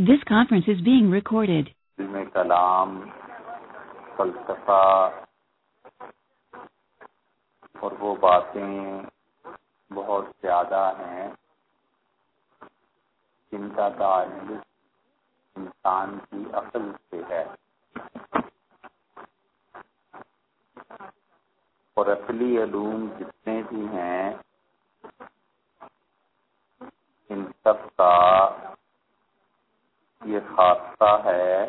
This conference is being recorded. علم کلام فلسفہ اور وہ باتیں بہت زیادہ ہیں جن کا تعلق انسان کی عقل سے ہے اور عقلی علوم جتنے بھی ہیں ان سب کا یہ خاصہ ہے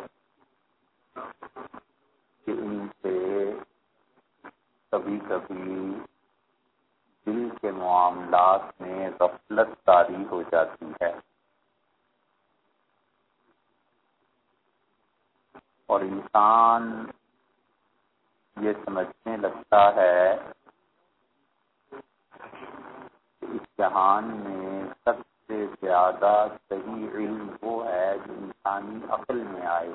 کہ ان سے کبھی کبھی دل کے معاملات میں غفلت تاری ہو جاتی ہے۔ اور انسان یہ سمجھنے لگتا ہے کہ اس جہان میں سب سے زیادہ صحیح علم وہ ہے جو انسانی عقل میں آئے۔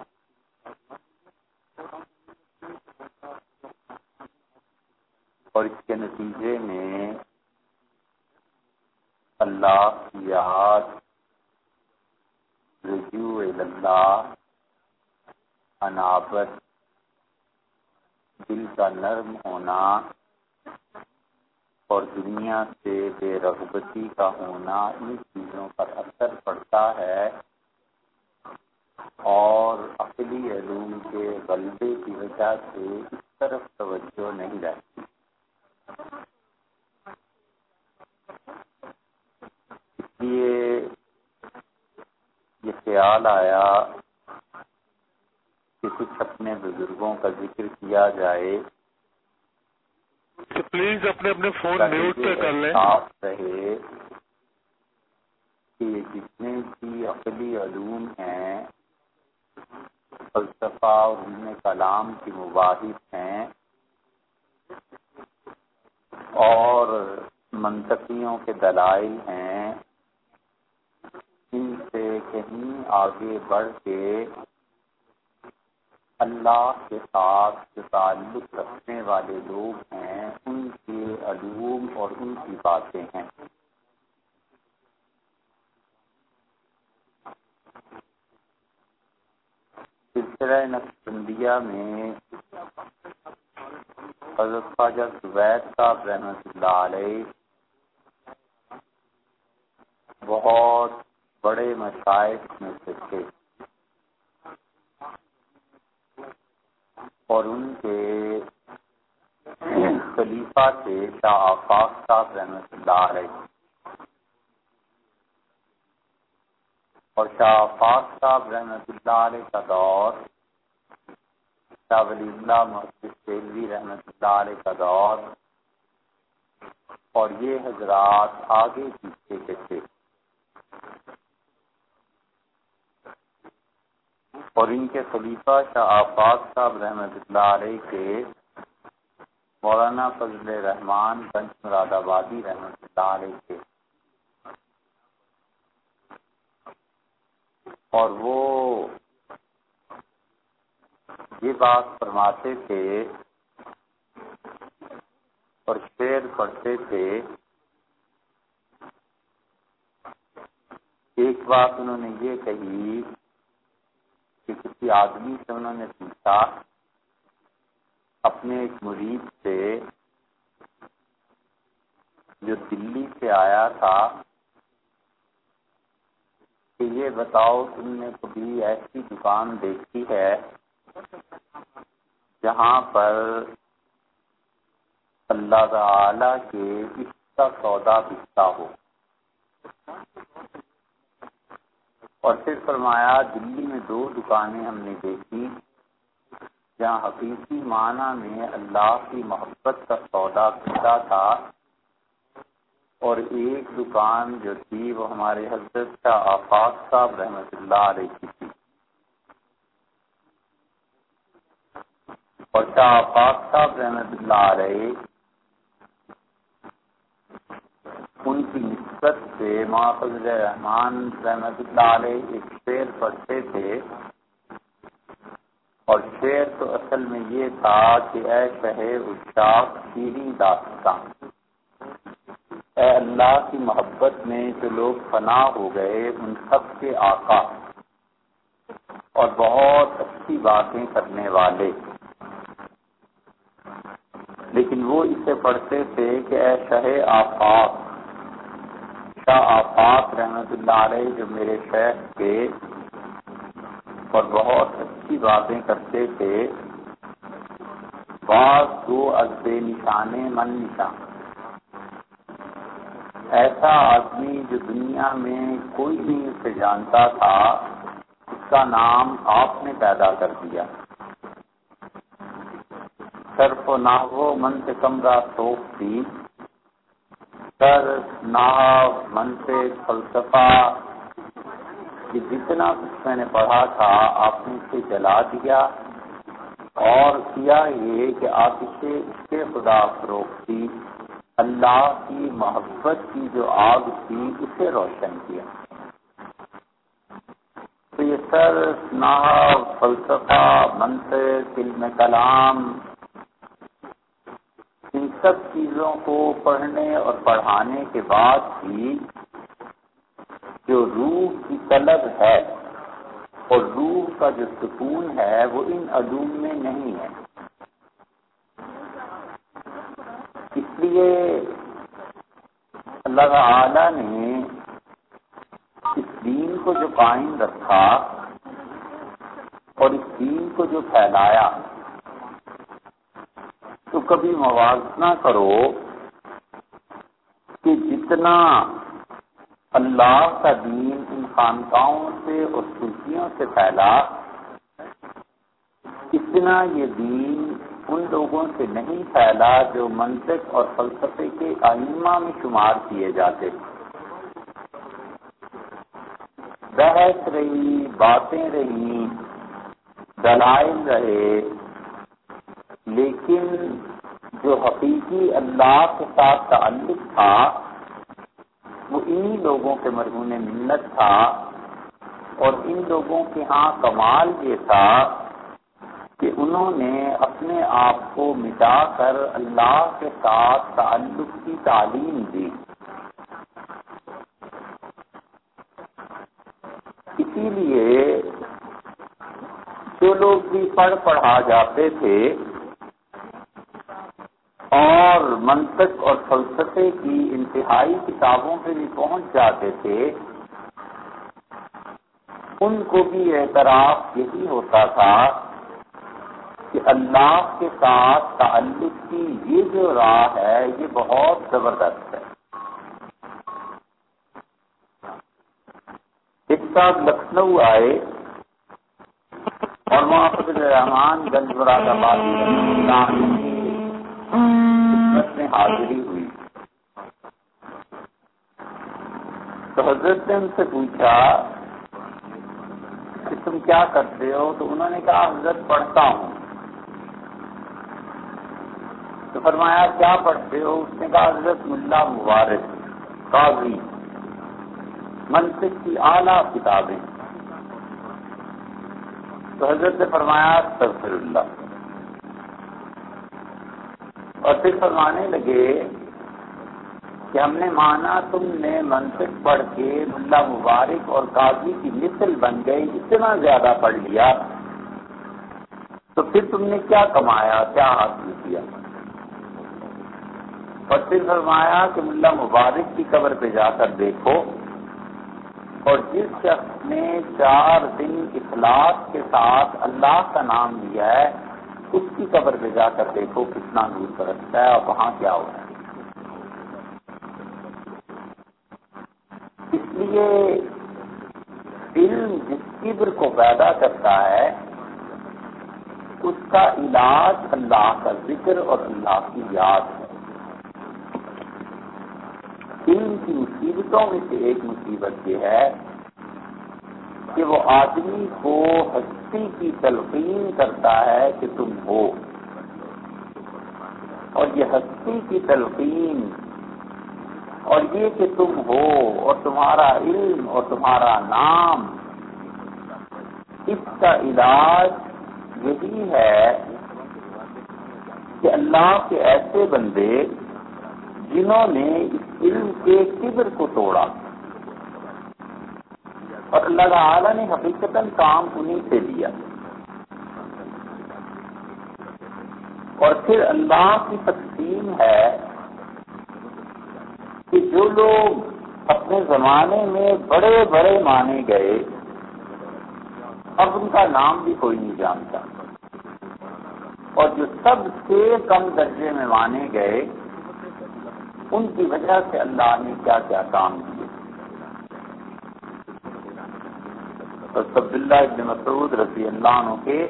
اور اس کے نتیجے میں اللہ کی یاد رجوع اللہ انابت، دل کا نرم ہونا اور دنیا سے بے رغبتی کا ہونا ان چیزوں پر اثر پڑتا ہے۔ اور عقلی علوم کے غلبے کی وجہ سے اس طرف توجہ نہیں رہتی۔ اس لیے یہ خیال آیا کہ کچھ اپنے بزرگوں کا ذکر کیا جائے۔ پلیز اپنے اپنے فون میوٹ پہ کر لیں۔ صاف رہے کہ جتنے بھی عقلی علوم ہیں فلسفہ اور علم کلام کی مباحث ہیں اور منطقیوں کے دلائل ہیں ان سے کہیں آگے بڑھ کے اللہ کے ساتھ تعلق رکھنے والے لوگ ہیں۔ کے علوم اور ان کی باتیں ہیں۔ سلسلہ نقصندیہ میں حضرت خواجہ زبید صاحب رحمۃ اللہ علیہ بہت بڑے مشاعر میں سے تھے اور ان کے خلیفہ تھے شاہ آفاق صاحب رحمۃ اللہ علیہ۔ اور شاہ آفاق صاحب رحمۃ اللہ علیہ کا دور، شاہ ولی اللہ محسوس سیلوی رحمۃ اللہ علیہ کا دور۔ اور یہ حضرات آگے پیچھے کے تھے۔ اور ان کے خلیفہ شاہ آفاق صاحب رحمۃ اللہ علیہ کے مولانا فضل رحمان گنج مراد آبادی رحمۃ اللہ علیہ کے۔ اور وہ یہ بات فرماتے تھے اور شعر پڑھتے تھے ایک بات انہوں نے یہ کہی کہ کسی آدمی سے انہوں نے پوچھا اپنے ایک مرید سے جو دلی سے آیا تھا، کہ یہ بتاؤ تم نے کبھی ایسی دکان دیکھی ہے جہاں پر اللہ تعالی کے اس کا سودا بکتا ہو؟ اور پھر فرمایا، دلی میں دو دکانیں ہم نے دیکھی جہاں حقیقی معنی میں اللہ کی محبت کا سودا بکتا تھا اور ایک دکان جو تھی وہ ہمارے حضرت کا آفاق صاحب رحمۃ اللہ علیہ کی تھی۔ اور شاہ آفاق صاحب رحمۃ اللہ علیہ ان کی نسبت سے محافظ رحمان رحمۃ اللہ علیہ ایک شعر پڑھتے تھے۔ اور شعر تو اصل میں یہ تھا کہ اے کہے اشاق کی داستان۔ اے اللہ کی محبت میں جو لوگ فنا ہو گئے، ان سب کے آقا۔ اور بہت اچھی باتیں کرنے والے۔ لیکن وہ اسے پڑھتے تھے کہ اے شہ آفاق، شاہ آفاق رحمت اللہ علیہ جو میرے شیخ کے اور بہت اچھی باتیں کرتے تھے۔ بعض دو از بے نشانے من نشان ایسا آدمی جو دنیا میں کوئی نہیں اسے جانتا تھا، اس کا نام آپ نے پیدا کر دیا۔ صرف و نحو من سے کمرہ سوکھ تھی۔ سر ناو من سے فلسفہ کہ جتنا کچھ میں نے پڑھا تھا، آپ نے اسے جلا دیا۔ اور کیا یہ کہ آپ اسے، اس کے خدا فروختی اللہ کی محبت کی جو آگ تھی، اسے روشن کیا۔ تو یہ سر نا فلسفہ منصر علم کلام، ان سب چیزوں کو پڑھنے اور پڑھانے کے بعد بھی جو روح کی طلب ہے اور روح کا جو سکون ہے وہ ان علوم میں نہیں ہے۔ اس لیے اللہ تعالی نے اس دین کو جو قائم رکھا اور اس دین کو جو پھیلایا تو کبھی موازنہ کرو کہ جتنا اللہ کا دین ان خانقاہوں سے اور سلسیوں سے پھیلا۔ اتنا یہ دین ان لوگوں سے نہیں پھیلا جو منطق اور فلسفے کے آئمہ میں شمار کیے جاتے۔ بحث رہی، باتیں رہی، دلائل رہے، لیکن جو حقیقی اللہ کے ساتھ تعلق تھا وہ انہی لوگوں کے مرہون منت تھا اور ان لوگوں کے ہاں کمال یہ تھا کہ انہوں نے اپنے آپ کو مٹا کر اللہ کے ساتھ تعلق کی تعلیم دی۔ اسی لیے جو لوگ بھی پڑھ پڑھا جاتے تھے اور منطق اور فلسفے کی انتہائی کتابوں پہ بھی پہنچ جاتے تھے، ان کو بھی اعتراف یہی ہوتا تھا کہ اللہ کے ساتھ تعلق کی یہ جو راہ ہے، یہ بہت زبردست ہے۔ ایک ساتھ لکھنؤ آئے اور محمد الرحمان گنج مراد آبادی میں حاضری ہوئی۔ تو حضرت نے ان سے پوچھا کہ تم کیا کرتے ہو؟ تو انہوں نے کہا، حضرت پڑھتا ہوں۔ تو فرمایا، کیا پڑھتے ہو؟ اس نے کہا، حضرت ملا مبارک، قاضی منصف کی اعلیٰ کتابیں۔ تو حضرت نے فرمایا تفصر اللہ۔ اور پھر فرمانے لگے کہ ہم نے مانا تم نے منصق پڑھ کے ملا مبارک اور قاضی کی مثل بن گئی، اتنا زیادہ پڑھ لیا۔ تو پھر تم نے کیا کمایا، کیا حاصل کیا؟ اور پھر فرمایا کہ ملا مبارک کی قبر پہ جا کر دیکھو۔ اور جس شخص نے چار دن اخلاق کے ساتھ اللہ کا نام لیا ہے اس کی قبر پہ جا کر دیکھو کتنا نور برستا ہے اور وہاں کیا ہو رہا ہے۔ اس لیے علم جس کبر کو پیدا کرتا ہے، اس کا علاج اللہ کا ذکر اور اللہ کی یاد ہے۔ علم کی مصیبتوں میں سے ایک مصیبت یہ ہے کہ وہ آدمی کو ہستی کی تلقین کرتا ہے کہ تم ہو۔ اور یہ ہستی کی تلقین اور یہ کہ تم ہو اور تمہارا علم اور تمہارا نام، اس کا علاج یہی ہے کہ اللہ کے ایسے بندے جنہوں نے اس علم کے کبر کو توڑا۔ اور اللہ تعالیٰ نے حقیقت کام انہیں سے لیا۔ اور پھر اللہ کی تقسیم ہے کہ جو لوگ اپنے زمانے میں بڑے بڑے مانے گئے، اب ان کا نام بھی کوئی نہیں جانتا۔ اور جو سب سے کم درجے میں مانے گئے، ان کی وجہ سے اللہ نے کیا کیا کام کیے۔ تو سب اللہ ابن مسعود رضی اللہ عنہ کے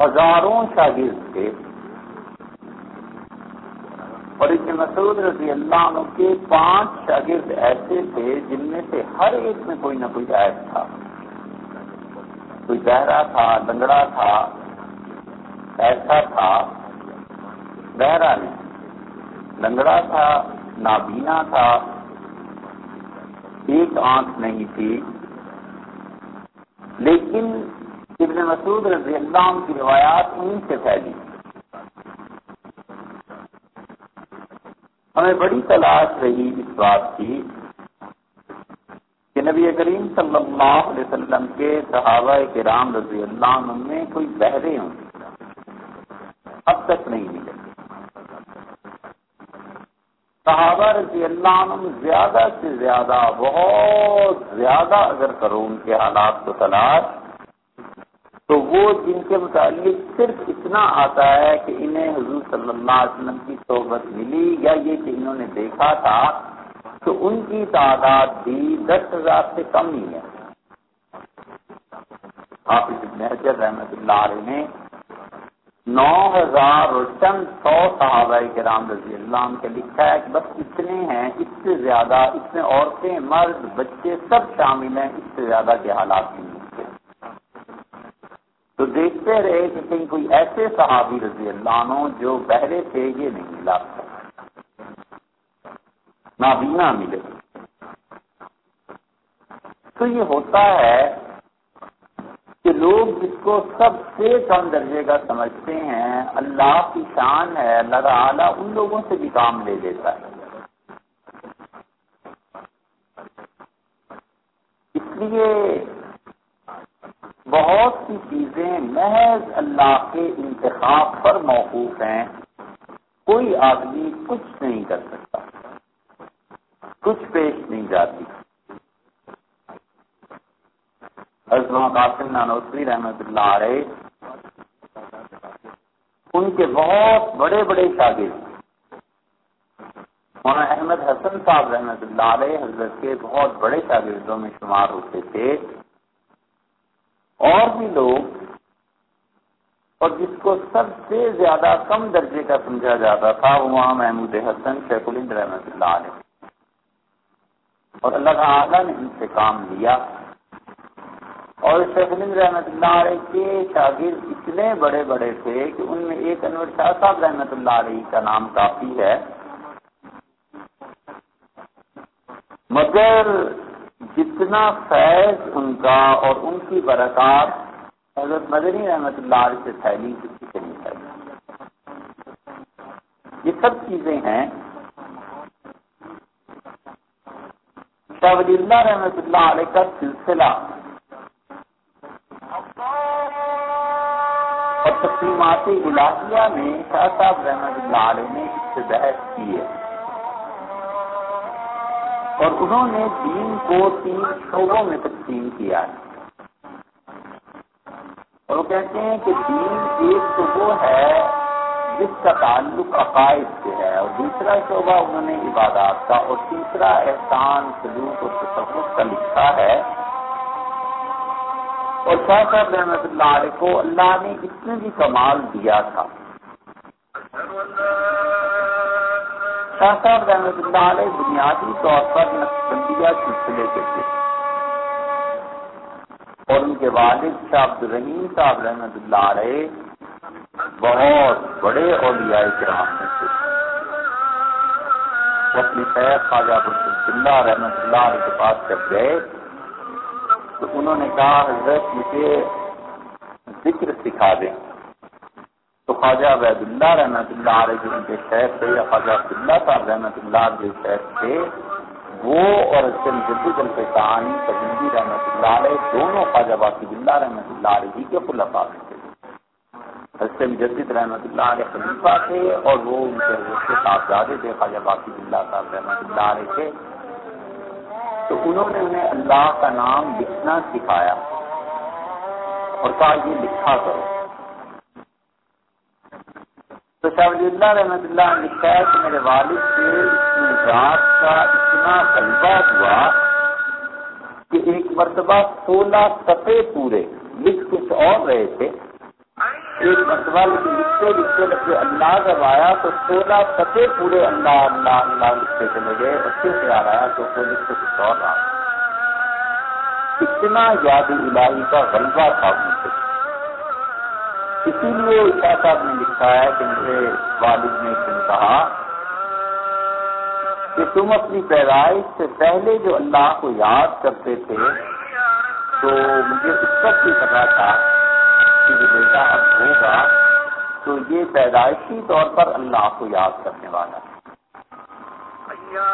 ہزاروں شاگرد تھے۔ اور ابن مسعود رضی اللہ عنہ کے پانچ شاگرد ایسے تھے جن میں سے ہر ایک میں کوئی نہ کوئی عیب تھا۔ کوئی بہرا تھا، لنگڑا تھا، ایسا تھا، بہرا نہیں۔ لنگڑا تھا، نابینا تھا۔ ایک آنکھ نہیں تھی۔ لیکن ابن مسعود رضی اللہ عنہ کی روایات انہیں سے پھیلی۔ ہمیں بڑی تلاش رہی اس بات کی کہ نبی کریم صلی اللہ علیہ وسلم کے صحابہ کرام رضی اللہ عنہ میں کوئی بہرے ہوں۔ اب تک نہیں ملے۔ صحابہ رضی اللہ عنہ زیادہ سے زیادہ، بہت زیادہ اگر کرو ان کے حالات کو تلاش، تو وہ جن کے متعلق صرف اتنا آتا ہے کہ انہیں حضور صلی اللہ علیہ وسلم کی صحبت ملی یا یہ کہ انہوں نے دیکھا تھا تو ان کی تعداد بھی دس ہزار سے کم ہی ہے۔ حافظ ابن حجر رحمت اللہ علیہ نے نو ہزار اور چند سو صحابہ کرام رضی اللہ عنہ کے لکھا ہے کہ بس اتنے ہیں، اس سے زیادہ اس میں عورتیں، مرد، بچے سب شامل ہیں، اس سے زیادہ کے حالات نہیں تو دیکھتے رہے کہ کہیں کوئی ایسے صحابی رضی اللہ عنہ جو بہرے تھے، یہ نہیں ملا۔ نابینا ملے۔ تو یہ ہوتا ہے کہ لوگ جس کو سب سے کم درجے کا سمجھتے ہیں، اللہ کی شان ہے، اللہ تعالیٰ ان لوگوں سے بھی کام لے لیتا ہے۔ اس لیے بہت سی چیزیں محض اللہ کے انتخاب پر موقوف ہیں۔ کوئی آدمی کچھ نہیں کر سکتا کچھ پیش نہیں جاتی قاسم نانوسری رحمت اللہ علیہ، ان کے بہت بڑے بڑے شاگرد مولانا احمد حسن صاحب رحمت اللہ علیہ حضرت کے بہت بڑے شاگردوں میں شمار ہوتے تھے۔ اور بھی لوگ، اور جس کو سب سے زیادہ کم درجے کا سمجھا جاتا تھا، وہ وہاں محمود حسن، شیخ الند رحمۃ اللہ علیہ۔ اور اللہ تعالیٰ نے ان سے کام لیا۔ اور شیخ رحمۃ اللہ علیہ کے شاگرد اتنے بڑے بڑے تھے کہ ان میں ایک انور شاہ صاحب رحمۃ اللہ علیہ کا نام کافی ہے۔ مگر جتنا فیض ان کا اور ان کی برکات حضرت مدنی رحمت اللہ علیہ سے پھیلی، کسی سے نہیں پھیلی۔ یہ سب چیزیں ہیں۔ شاہ ولی اللہ رحمت اللہ علیہ کا سلسلہ تقسیمات الہیہ میں شاہ صاحب رحمت اللہ علیہ نے اس سے بحث کی ہے۔ اور انہوں نے دین کو تین شعبوں میں تقسیم کیا۔ ہے اور وہ کہتے ہیں کہ دین ایک تو وہ ہے جس کا تعلق عقائد سے ہے، اور دوسرا شعبہ انہوں نے عبادات کا، اور تیسرا احسان، سلوک اور تصوف کا لکھا ہے اور شاہ صاحب رحمت اللہ علیہ کو اللہ نے اس میں بھی کمال دیا تھا۔ شاہ صاحب رحمت اللہ علیہ بنیادی طور پر نقصبندیہ سلسلے کے تھے۔ اور ان کے والد شاہ عبد الرحیم صاحب رحمت اللہ علیہ بہت بڑے اولیاء کرام میں تھے۔ اپنی شیخ خواجہ رحمت اللہ علیہ کے پاس جب گئے تو انہوں نے کہا، حضرت مجھے ذکر سکھا دیں تو خواجہ عبید اللہ رحمۃ اللہ علیہ ان کے شہر تھے یا خواجہ عبداللہ صاحب رحمۃ اللہ جو شہر تھے، وہ اور جدید الفانی تجنگی رحمت اللہ علیہ دونوں خواجہ باقی اللہ رحمت اللہ علیہ کے خلفاء میں تھے حضرت مجدد رحمت اللہ علیہ خلیفہ تھے اور وہ ان کے حضرت کے صاحبزادے تھے، خواجہ باقی اللہ صاحب رحمت اللہ علیہ تھے تو انہوں نے انہیں اللہ کا نام لکھنا سکھایا اور کہا یہ لکھا کرو۔ تو شاہ ولی اللہ رحمت اللہ نے لکھا ہے کہ میرے والد سے رات کا اتنا غلبہ ہوا کہ ایک مرتبہ سولہ سفے پورے لکھ کچھ اور رہے تھے۔ ایک مرتبہ مطلب لکھتے لکھتے لکھتے اللہ جب آیا تو سولہ سفے پورے اللہ اللہ اللہ لکھتے چلے گئے، اچھے سے آ رہا تو وہ لکھتے کچھ اور رہا اتنا یاد الہی کا غلبہ تھا ان سے۔ اسی لیے شاہ صاحب نے لکھا ہے کہ میرے والد نے کہا کہ تم اپنی پیدائش سے پہلے جو اللہ کو یاد کرتے تھے، تو مجھے اس وقت بھی پتا تھا کہ جو بیٹا اب ہوگا تو یہ پیدائشی طور پر اللہ کو یاد کرنے والا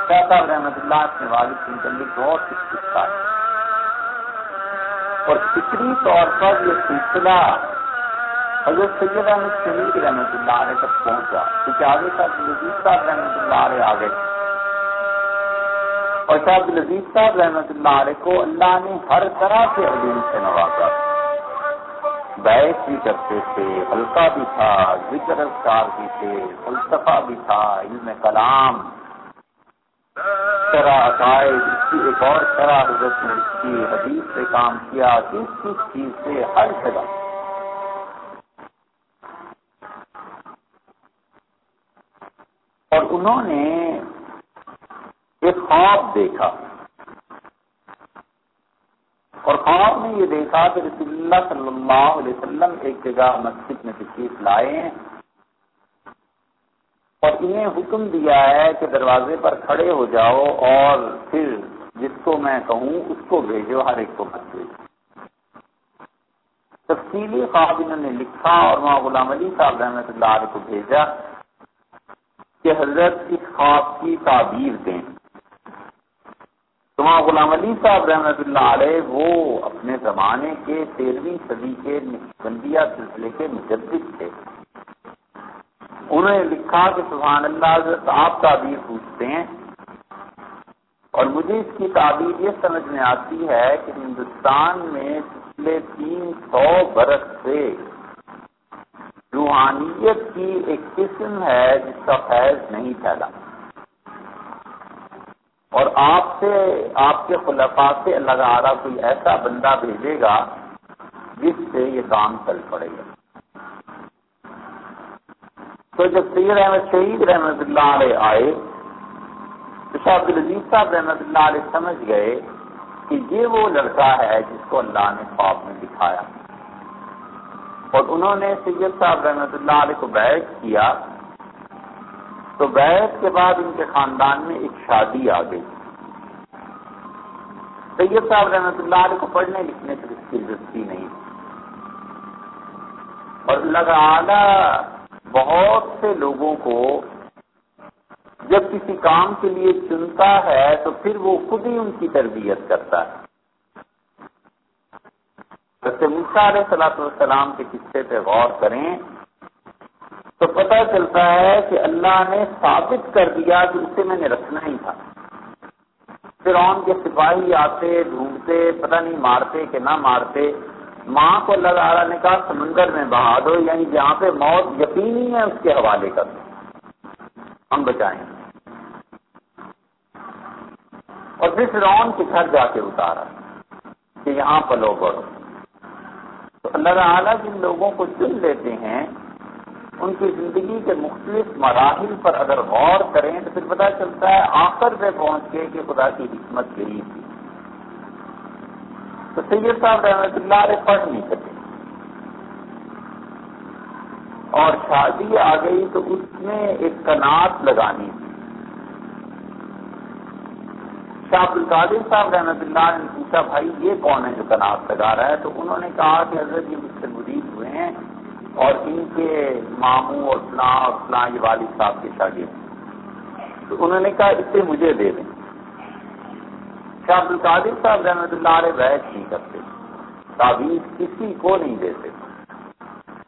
شاہ صاحب رحمت اللہ اپنے والد کے متعلق بہت کچھ سیکھتا ہے۔ اور فکری طور پر یہ سلسلہ حضرت سید احمد شہید رحمت اللہ علیہ تک پہنچا، کیونکہ آگے صاحب لذیذ صاحب رحمت اللہ علیہ آگے اور صاحب لذیذ صاحب رحمت اللہ علیہ کو اللہ نے ہر طرح سے علوم سے نوازا۔ بیس بھی کرتے تھے ہلکا بھی تھا، ذکر اذکار بھی تھے فلسفہ بھی تھا، علم کلام۔ شرح عقائد، اس کی ایک اور شرح حضرت نے اس کی حدیث سے کام کیا کس کس چیز سے ہر جگہ۔ اور انہوں نے ایک خواب دیکھا۔ اور خواب میں یہ دیکھا کہ رسول اللہ صلی اللہ علیہ وسلم ایک جگہ مسجد میں تشریف لائے ہیں۔ اور انہیں حکم دیا ہے کہ دروازے پر کھڑے ہو جاؤ اور پھر جس کو میں کہوں اس کو بھیجو، ہر ایک کو مت بھیجو۔ تفصیلی خواب انہوں نے لکھا اور وہاں غلام علی صاحب رحمۃ اللہ علیہ کو بھیجا کہ حضرت اس خواب کی تعبیر دیں۔ تو وہاں غلام علی صاحب رحمت اللہ علیہ وہ اپنے زمانے کے تیرہویں صدی کے بندیا سلسلے کے مجدد تھے۔ انہوں نے لکھا کہ سبحان اللہ، حضرت آپ تعبیر پوچھتے ہیں، اور مجھے اس کی تعبیر یہ سمجھ میں آتی ہے کہ ہندوستان میں پچھلے تین سو برس سے روحانیت کی ایک قسم ہے جس کا فیض نہیں پھیلا۔ اور آپ سے، آپ کے خلفا سے اللہ تعالیٰ کوئی ایسا بندہ بھیجے گا جس سے یہ کام چل پڑے گا۔ تو جب سید احمد شہید رحمت اللہ علیہ آئے، تو شاہ عبد العزیز صاحب رحمت اللہ علیہ سمجھ گئے کہ یہ وہ لڑکا ہے جس کو اللہ نے خواب میں دکھایا۔ اور انہوں نے سید صاحب رحمۃ اللہ علیہ کو بیعت کیا تو بیعت کے بعد ان کے خاندان میں ایک شادی آ گئی۔ سید صاحب رحمۃ اللہ علیہ کو پڑھنے لکھنے کی اس کی دلچسپی نہیں۔ اور اللہ تعالی بہت سے لوگوں کو جب کسی کام کے لیے چنتا ہے تو پھر وہ خود ہی ان کی تربیت کرتا ہے۔ علیہ صلاح والسلام کے قصے پہ غور کریں۔ تو پتہ چلتا ہے کہ اللہ نے ثابت کر دیا کہ اسے میں نے رکھنا ہی تھا۔ فرعون کے سپاہی آتے، ڈھونڈتے، پتہ نہیں مارتے کہ نہ مارتے۔ ماں کو اللہ تعالیٰ نے کہا، سمندر میں بہا دو یعنی جہاں پہ موت یقینی ہے اس کے حوالے کر دو۔ ہم بچائیں۔ اور پھر فرعون کے گھر جا کے اتارا کہ یہاں پلو پڑو تو اللہ تعالیٰ جن لوگوں کو چن لیتے ہیں ان کی زندگی کے مختلف مراحل پر اگر غور کریں تو پھر پتہ چلتا ہے آخر پہ پہنچ کے کہ خدا کی حکمت یہی تھی۔ تو سید صاحب رحمت اللہ علیہ پڑھ نہیں سکے۔ اور شادی آ گئی تو اس میں ایک کنات لگانی۔ تھی شاہ عبد القادر صاحب رحمت اللہ نے پوچھا، بھائی، یہ کون ہے جو کناب لگا رہا ہے؟ تو انہوں نے کہا کہ حضرت یہ مجھ سے مرید ہوئے ہیں۔ اور ان کے ماموں اور فلاں اور فلاں یہ والد صاحب کے شاگرد تو انہوں نے کہا اسے مجھے دے دیں۔ شاہ عبد القادر صاحب رحمۃ اللہ علیہ بیٹھ نہیں کرتے۔ تعویذ کسی کو نہیں دیتے۔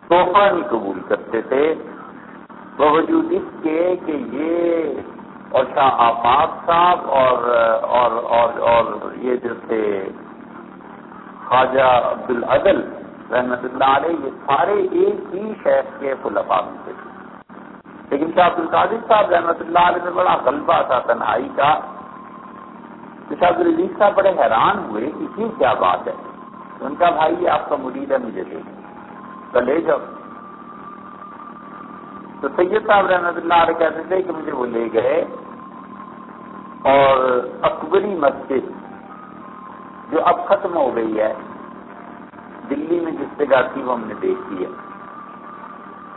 تحفہ نہیں قبول کرتے تھے۔ باوجود اس کے کہ یہ اور شاہ آفاق صاحب اور اور اور اور یہ جو تھے خواجہ عبد العدل رحمت اللہ علیہ، یہ سارے ایک ہی شہر کے خلفاء میں سے تھے۔ لیکن شاہ عبد القادر صاحب رحمت اللہ علیہ میں بڑا غلبہ تھا، تنہائی کا۔ شاہ عبد العزیز صاحب بڑے حیران ہوئے کہ یہ کیا بات ہے؟ ان کا بھائی، یہ آپ کا مرید ہے، مجھے دے۔ تو لے جاؤ۔ تو سید صاحب رحمت اللہ علیہ کہتے تھے کہ مجھے وہ لے گئے۔ اور اکبری مسجد جو اب ختم ہو گئی ہے دلی میں جس جگہ تھی وہ ہم نے دیکھی ہے۔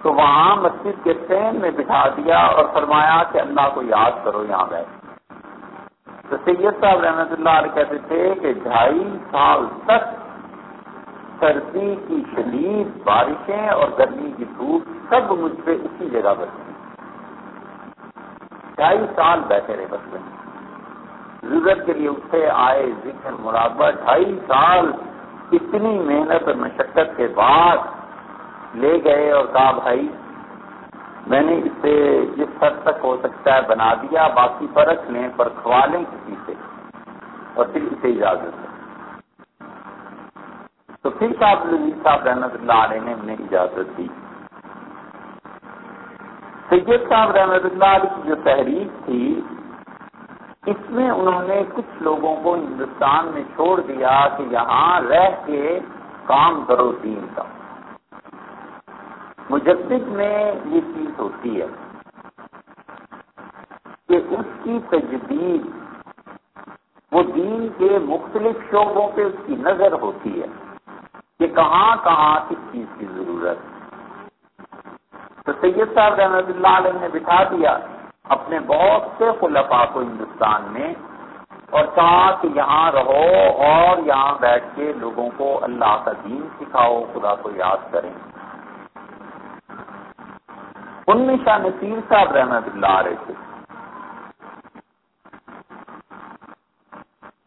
تو وہاں مسجد کے ٹرین میں بٹھا دیا اور فرمایا کہ اللہ کو یاد کرو یہاں بیٹھ۔ تو سید صاحب رحمت اللہ علیہ کہتے تھے کہ ڈھائی سال تک سردی کی شدید بارشیں اور گرمی کی دھوپ سب مجھ پہ اسی جگہ پر ڈھائی سال بیٹھے رہے بس میں۔ ضرورت کے لیے اٹھے آئے ذکر مراقبہ ڈھائی سال اتنی محنت اور مشقت کے بعد لے گئے اور کہا، بھائی، میں نے اسے جس حد تک ہو سکتا ہے بنا دیا، باقی فرق لیں پر کھوا لیں کسی سے اور پھر اسے اجازت ہے تو پھر صاحب لذیذ صاحب رحمت اللہ علیہ نے انہیں اجازت دی۔ سید صاحب رحمت اللہ علیہ کی جو تحریک تھی اس میں انہوں نے کچھ لوگوں کو ہندوستان میں چھوڑ دیا کہ یہاں رہ کے کام کرو دین کا۔ مجدد میں یہ چیز ہوتی ہے کہ اس کی تجدید، وہ دین کے مختلف شعبوں پہ اس کی نظر ہوتی ہے کہ کہاں کہاں کس چیز کی ضرورت۔ تو سید صاحب رحمت اللہ علیہ نے بٹھا دیا اپنے بہت سے خلفاء کو ہندوستان میں اور کہا کہ یہاں رہو اور یہاں بیٹھ کے لوگوں کو اللہ کا دین سکھاؤ، خدا کو یاد کریں۔ ان میں شاہ نصیر صاحب رحمت اللہ علیہ تھے۔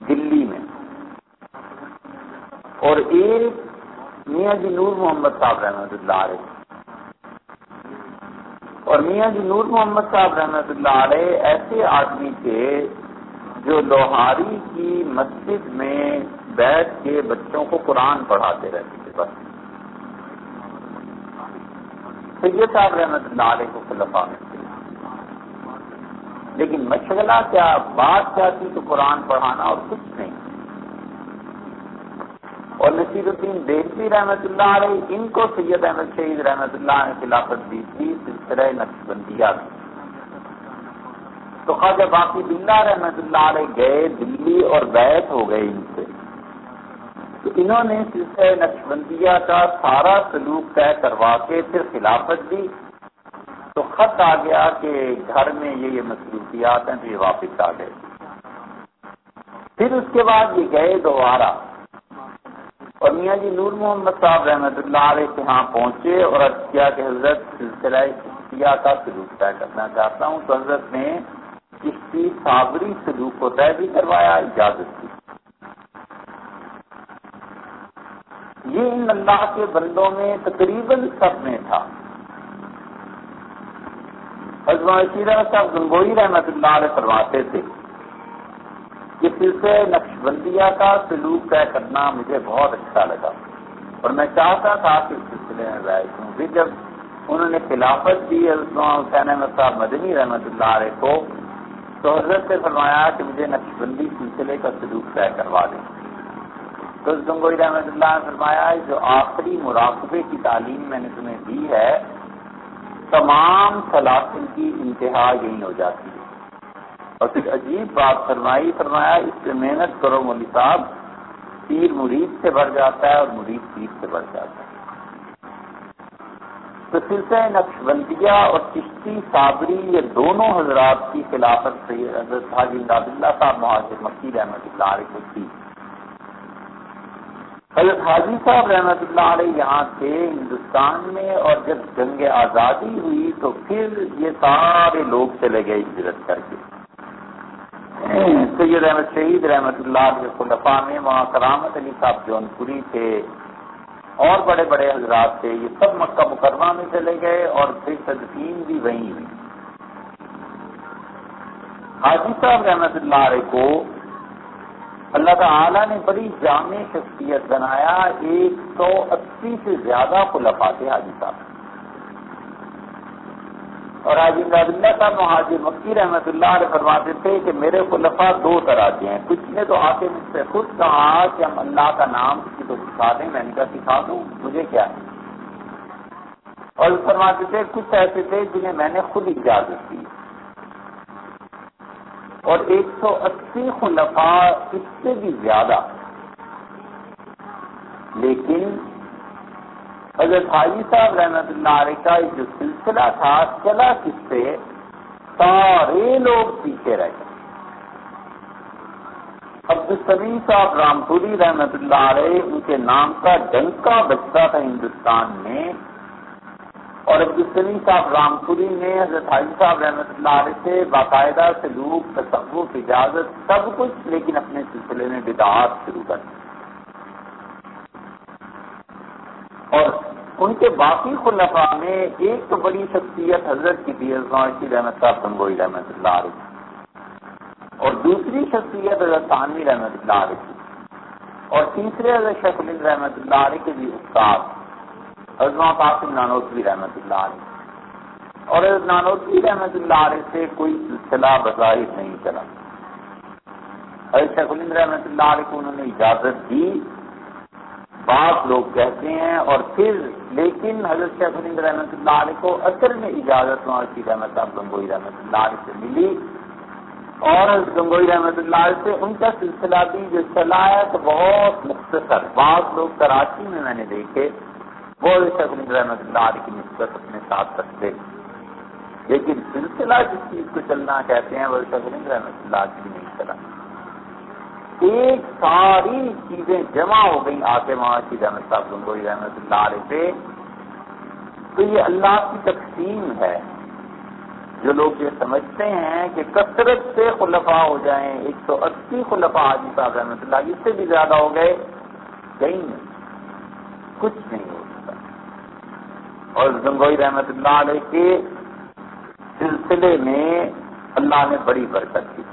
دلی میں۔ اور ایک میاں جی نور محمد صاحب رحمۃ اللہ علیہ۔ اور میاں جی نور محمد صاحب رحمۃ اللہ علیہ ایسے آدمی تھے جو لوہاری کی مسجد میں بیٹھ کے بچوں کو قرآن پڑھاتے رہتے تھے، بس۔ سید صاحب رحمۃ اللہ علیہ کو خلفا میں لیکن مشغلہ کیا، بات کیا تھی تو قرآن پڑھانا اور کچھ نہیں۔ اور نصیر الدین دیسی رحمت اللہ علیہ، ان کو سید احمد شہید رحمت اللہ نے خلافت دی تھی، سلسلہ نقش بندیا تو خواجہ باقی بلّہ رحمت اللہ علیہ گئے دلی اور بیت ہو گئے ان سے۔ تو انہوں نے سلسلہ نقش بندیا کا سارا سلوک طے کروا کے پھر خلافت دی۔ تو خط آ گیا کہ گھر میں یہ یہ مصروفیات ہیں تو یہ واپس آ گئے۔ پھر اس کے بعد یہ گئے دوبارہ۔ اور میاں جی نور محمد صاحب رحمۃ اللہ علیہ کے ہاں پہنچے اور کیا کہ حضرت سلسلہ کیا کا سلوک طے کرنا چاہتا ہوں تو حضرت نے کسی صابری سلوک کو طے بھی کروایا، اجازت دی۔ یہ ان اللہ کے بندوں میں تقریباً سب میں تھا۔ حضرت صاحب گنگوئی رحمت اللہ علیہ فرماتے تھے یہ سلسلے نقشبندیہ کا سلوک طے کرنا مجھے بہت اچھا لگا اور میں چاہتا تھا کہ اس سلسلے میں رائے بھی جب انہوں نے خلافت دی حسین احمد صاحب مدنی رحمت اللہ علیہ کو، تو حضرت سے فرمایا کہ مجھے نقش بندی سلسلے کا سلوک طے کروا دیں۔ تو گنگوئی رحمت اللہ نے فرمایا جو آخری مراقبے کی تعلیم میں نے تمہیں دی ہے، تمام سلاسل کی انتہا یہی ہو جاتی ہے۔ اور پھر عجیب بات فرمائی، فرمایا، اس سے محنت کرو مولی صاحب، پیر مرید سے بڑھ جاتا ہے اور مرید پیر سے بڑھ جاتا ہے۔ تو سلسلہ نقش بندیا اور چشتی، صابری، یہ دونوں حضرات کی خلافت سے حضرت حاجی اللہ صاحب مہاجر مکی رحمۃ اللہ علیہ کو تھی۔ حضرت حاجی صاحب رحمۃ اللہ علیہ یہاں تھے ہندوستان میں اور جب جنگ آزادی ہوئی تو پھر یہ سارے لوگ چلے گئے ہجرت کر کے۔ سید احمد شہید رحمت اللہ کے خلفاء میں وہاں کرامت علی صاحب جون پوری تھے اور بڑے بڑے حضرات تھے، یہ سب مکہ مکرمہ میں چلے گئے اور پھر تدفین بھی وہیں ہوئی۔ حاجی صاحب رحمت اللہ علیہ کو اللہ تعالیٰ نے بڑی جامع شخصیت بنایا، ایک سو اسی سے زیادہ خلفا تھے حاجی صاحب۔ اور حاجی اللہ صاحب مہاجر مکی رحمت اللہ علیہ فرماتے تھے کہ میرے خلفا دو طرح کے ہیں۔ کچھ نے تو آ کے مجھ سے خود کہا کہ ہم اللہ کا نام کسی کو سکھا دیں، میں نے کہا سکھا دوں، مجھے کیا؟ ہے اور فرماتے تھے، کچھ ایسے تھے جنہیں میں نے خود اجازت دی۔ اور ایک سو اسی خلفا اس سے بھی زیادہ۔ لیکن حضرت حاجی صاحب رحمت اللہ علیہ کا جو سلسلہ تھا، چلا کس سے سارے لوگ پیچھے رہ گئے۔ عبدالسلیم صاحب رامپوری رحمت اللہ علیہ، ان کے نام کا ڈنکا بچتا تھا ہندوستان میں۔ اور عبدالسلیم صاحب رام پوری نے حضرت حاجی صاحب رحمۃ اللہ علیہ سے باقاعدہ سلوک، تصوف، اجازت، سب کچھ، لیکن اپنے سلسلے میں بدعات شروع کر دی۔ اور ان کے باقی خلفاء میں ایک تو بڑی شخصیت حضرت کی تھی حضرت رحمت صاحب گنگوئی رحمۃ اللہ علیہ۔ اور دوسری شخصیت حضرت تانوی رحمۃ اللہ علیہ کی۔ اور تیسرے حضرت شیخ الد رحمۃ اللہ علیہ کے بھی استاد، حضرت قاسم نانوتوی رحمۃ اللہ علیہ۔ اور حضرت نانوتوی رحمۃ اللہ علیہ سے کوئی سلسلہ بظاہر نہیں چلا۔ حضرت شیخ الند رحمۃ اللہ علیہ کو انہوں نے اجازت دی بعض لوگ کہتے ہیں اور پھر لیکن حضرت شیخ الند رحمۃ اللہ علیہ کو اصل میں اجازت کی رحمت صاحب گنگوئی رحمۃ اللہ علیہ سے ملی اور حضرت گنگوئی رحمۃ اللہ علیہ سے ان کا سلسلہ بھی جو چلا ہے تو بہت مختصر بعض لوگ کراچی میں میں نے دیکھے، وہ شیخ رحمت اللہ علیہ کی نسبت اپنے ساتھ رکھتے۔ لیکن سلسلہ جس چیز کو چلنا کہتے ہیں وہ شیخ رحمت اللہ کی نہیں چلا۔ ایک ساری چیزیں جمع ہو گئی آتے وہاں کی رحمت صاحب گنگوئی رحمت اللہ علیہ پہ تو یہ اللہ کی تقسیم ہے۔ جو لوگ یہ سمجھتے ہیں کہ کثرت سے خلفاء ہو جائیں، ایک سو اسی خلفاء حاجی صاحب رحمۃ اللہ اس سے بھی زیادہ ہو گئے۔ کہیں نہیں کچھ نہیں ہو سکتا۔ اور زنگوئی رحمت اللہ علیہ کے سلسلے میں اللہ نے بڑی برکت دی اور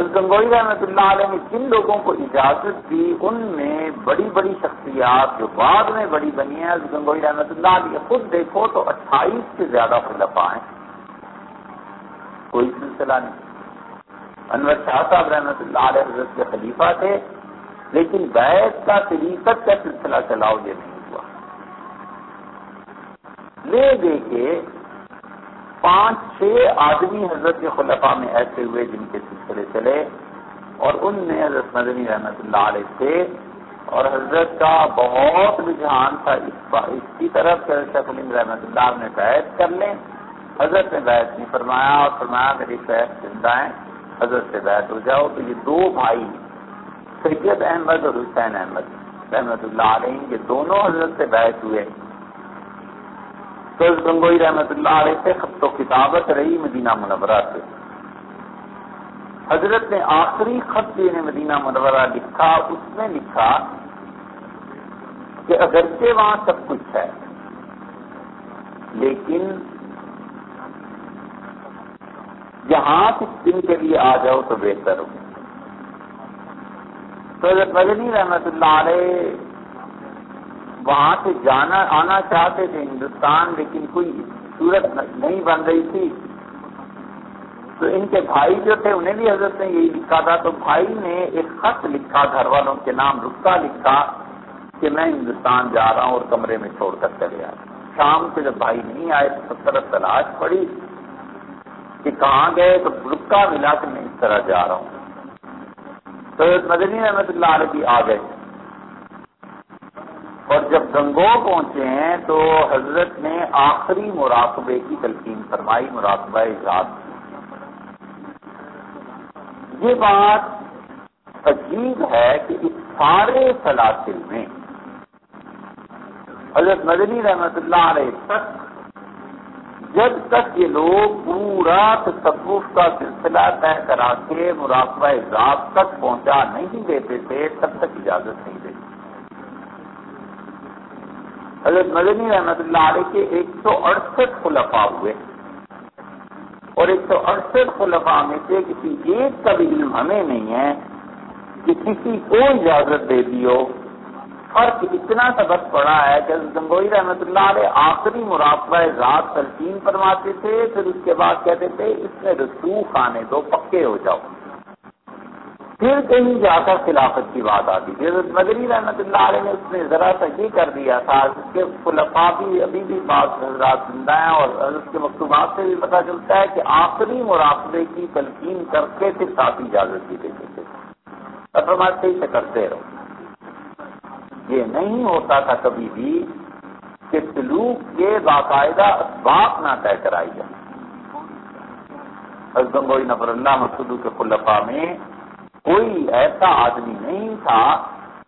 گنگوئی رحمت اللہ علیہ نے جن لوگوں کو اجازت دی؟ ان میں بڑی بڑی شخصیات جو بعد میں بڑی بنی ہیں گنگوئی رحمت اللہ علیہ، خود دیکھو تو اٹھائیس سے زیادہ خلفا ہیں۔ کوئی سلسلہ نہیں۔ انور شاہ صاحب رحمت اللہ علیہ حضرت کے خلیفہ تھے، لیکن بیت کا طریقت کا سلسلہ چلاؤ یہ نہیں ہوا۔ لے دے کے پانچ چھ آدمی حضرت کے خلفاء میں ایسے ہوئے جن کے سلسلے چلے اور ان میں حضرت مدنی رحمت اللہ علیہ تھے اور حضرت کا بہت رجحان تھا اس کی طرف شیخ الم رحمت اللہ نے بیعت کر لیں۔ حضرت نے بیعت نہیں فرمایا اور فرمایا میری بیعت زندہ ہیں، حضرت سے بیعت ہو جاؤ۔ تو یہ دو بھائی، سید احمد اور حسین احمد، رحمت اللہ علیہ، یہ دونوں حضرت سے بیعت ہوئے۔ تو گنگوئی رحمت اللہ علیہ سے خط و کتابت رہی مدینہ منورہ سے۔ حضرت نے آخری خط نے مدینہ منورہ لکھا، اس میں لکھا کہ اگرچہ وہاں سب کچھ ہے، لیکن یہاں کچھ دن کے لیے آ جاؤ تو بہتر ہو۔ تو حضرت مدنی رحمت اللہ علیہ وہاں سے جانا آنا چاہتے تھے ہندوستان، لیکن کوئی صورت نہیں بن رہی تھی۔ تو ان کے بھائی جو تھے، انہیں بھی حضرت نے یہی لکھا تھا۔ تو بھائی نے ایک خط لکھا، گھر والوں کے نام رکا لکھا کہ میں ہندوستان جا رہا ہوں اور کمرے میں چھوڑ کر چلے آیا شام سے جب بھائی نہیں آئے تو سب طرف تلاش پڑی کہ کہاں گئے، تو رکا ملا کہ میں اس طرح جا رہا ہوں۔ تو مدنی رحمت اللہ علیہ بھی آ گئے۔ اور جب گنگو پہنچے ہیں تو حضرت نے آخری مراقبے کی تلقین فرمائی، مراقبہ اجاد یہ بات عجیب ہے کہ اس سارے سلاسل میں حضرت مدنی رحمت اللہ علیہ تک، جب تک یہ لوگ پورا تصوف کا سلسلہ طے کرا کے مراقبہ ذات تک پہنچا نہیں دیتے تھے، تب تک اجازت نہیں دیتے۔ حضرت مدنی رحمت اللہ علیہ کے ایک سو اڑسٹھ خلفا ہوئے۔ اور ایک سو اڑسٹھ خلفا میں سے کسی ایک کا بھی علم ہمیں نہیں ہے کہ کسی کو اجازت دے دیو۔ فرق اتنا سبق پڑا ہے کہ گنگوئی رحمت اللہ علیہ آخری مراقبہ ذات تلقین فرماتے تھے، پھر اس کے بعد کہتے تھے، اس میں رسوخ آنے دو پکے ہو جاؤ۔ پھر کہیں جا کر خلافت کی بات آتی۔ تھی حضرت مدری رحمت اللہ علیہ نے اس میں ذرا سا یہ کر دیا تھا اس کے خلفا بھی ابھی بھی بات حضرات زندہ ہیں اور حضرت کے مکتوبات سے بھی پتہ چلتا ہے کہ آخری مراقبے کی تلقین کر کے پھر ساتھ اجازت دی دیتے تھے۔ فرماتے سے کرتے رہو۔ یہ نہیں ہوتا تھا کبھی بھی کہ سلوک کے باقاعدہ اسباب نہ طے کرائی جائے۔ گنگوئی نفر اللہ مسلو کے خلفا میں کوئی ایسا آدمی نہیں تھا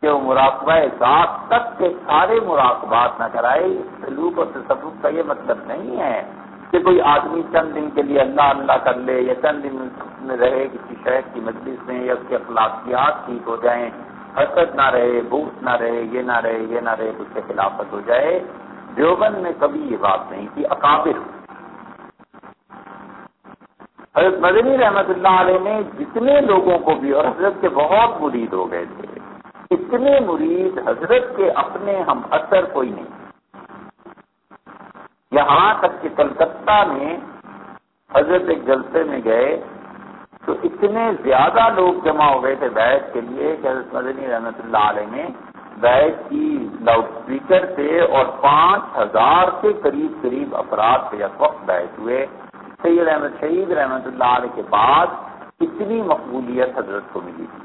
کہ وہ مراقبہ ذات تک کے سارے مراقبات نہ کرائے۔ سلوک اور تصوف کا یہ مطلب نہیں ہے کہ کوئی آدمی چند دن کے لیے اللہ اللہ کر لے یا چند دن میں رہے کسی شہر کی مجلس میں یا اس کے اخلاقیات ٹھیک ہو جائیں، حسد نہ رہے بھوک نہ رہے، یہ نہ رہے، یہ نہ رہے، اس کے خلافت ہو جائے۔ دیوبند میں کبھی یہ بات نہیں تھی، اکابر حضرت مدنی رحمت اللہ علیہ نے جتنے لوگوں کو بھی اور حضرت کے بہت مرید ہو گئے تھے، اتنے مرید حضرت کے اپنے ہم اثر کوئی نہیں۔ یہاں تک کہ کلکتہ میں حضرت ایک جلسے میں گئے تو اتنے زیادہ لوگ جمع ہو گئے تھے بیت کے لیے کہ حضرت مدنی رحمت اللہ علیہ نے بیت کی لاؤڈ اسپیکر سے اور پانچ ہزار کے قریب قریب افراد سے اس وقت بیت ہوئے۔ سید احمد شہید رحمت اللہ علیہ کے بعد اتنی مقبولیت حضرت کو ملی تھی؟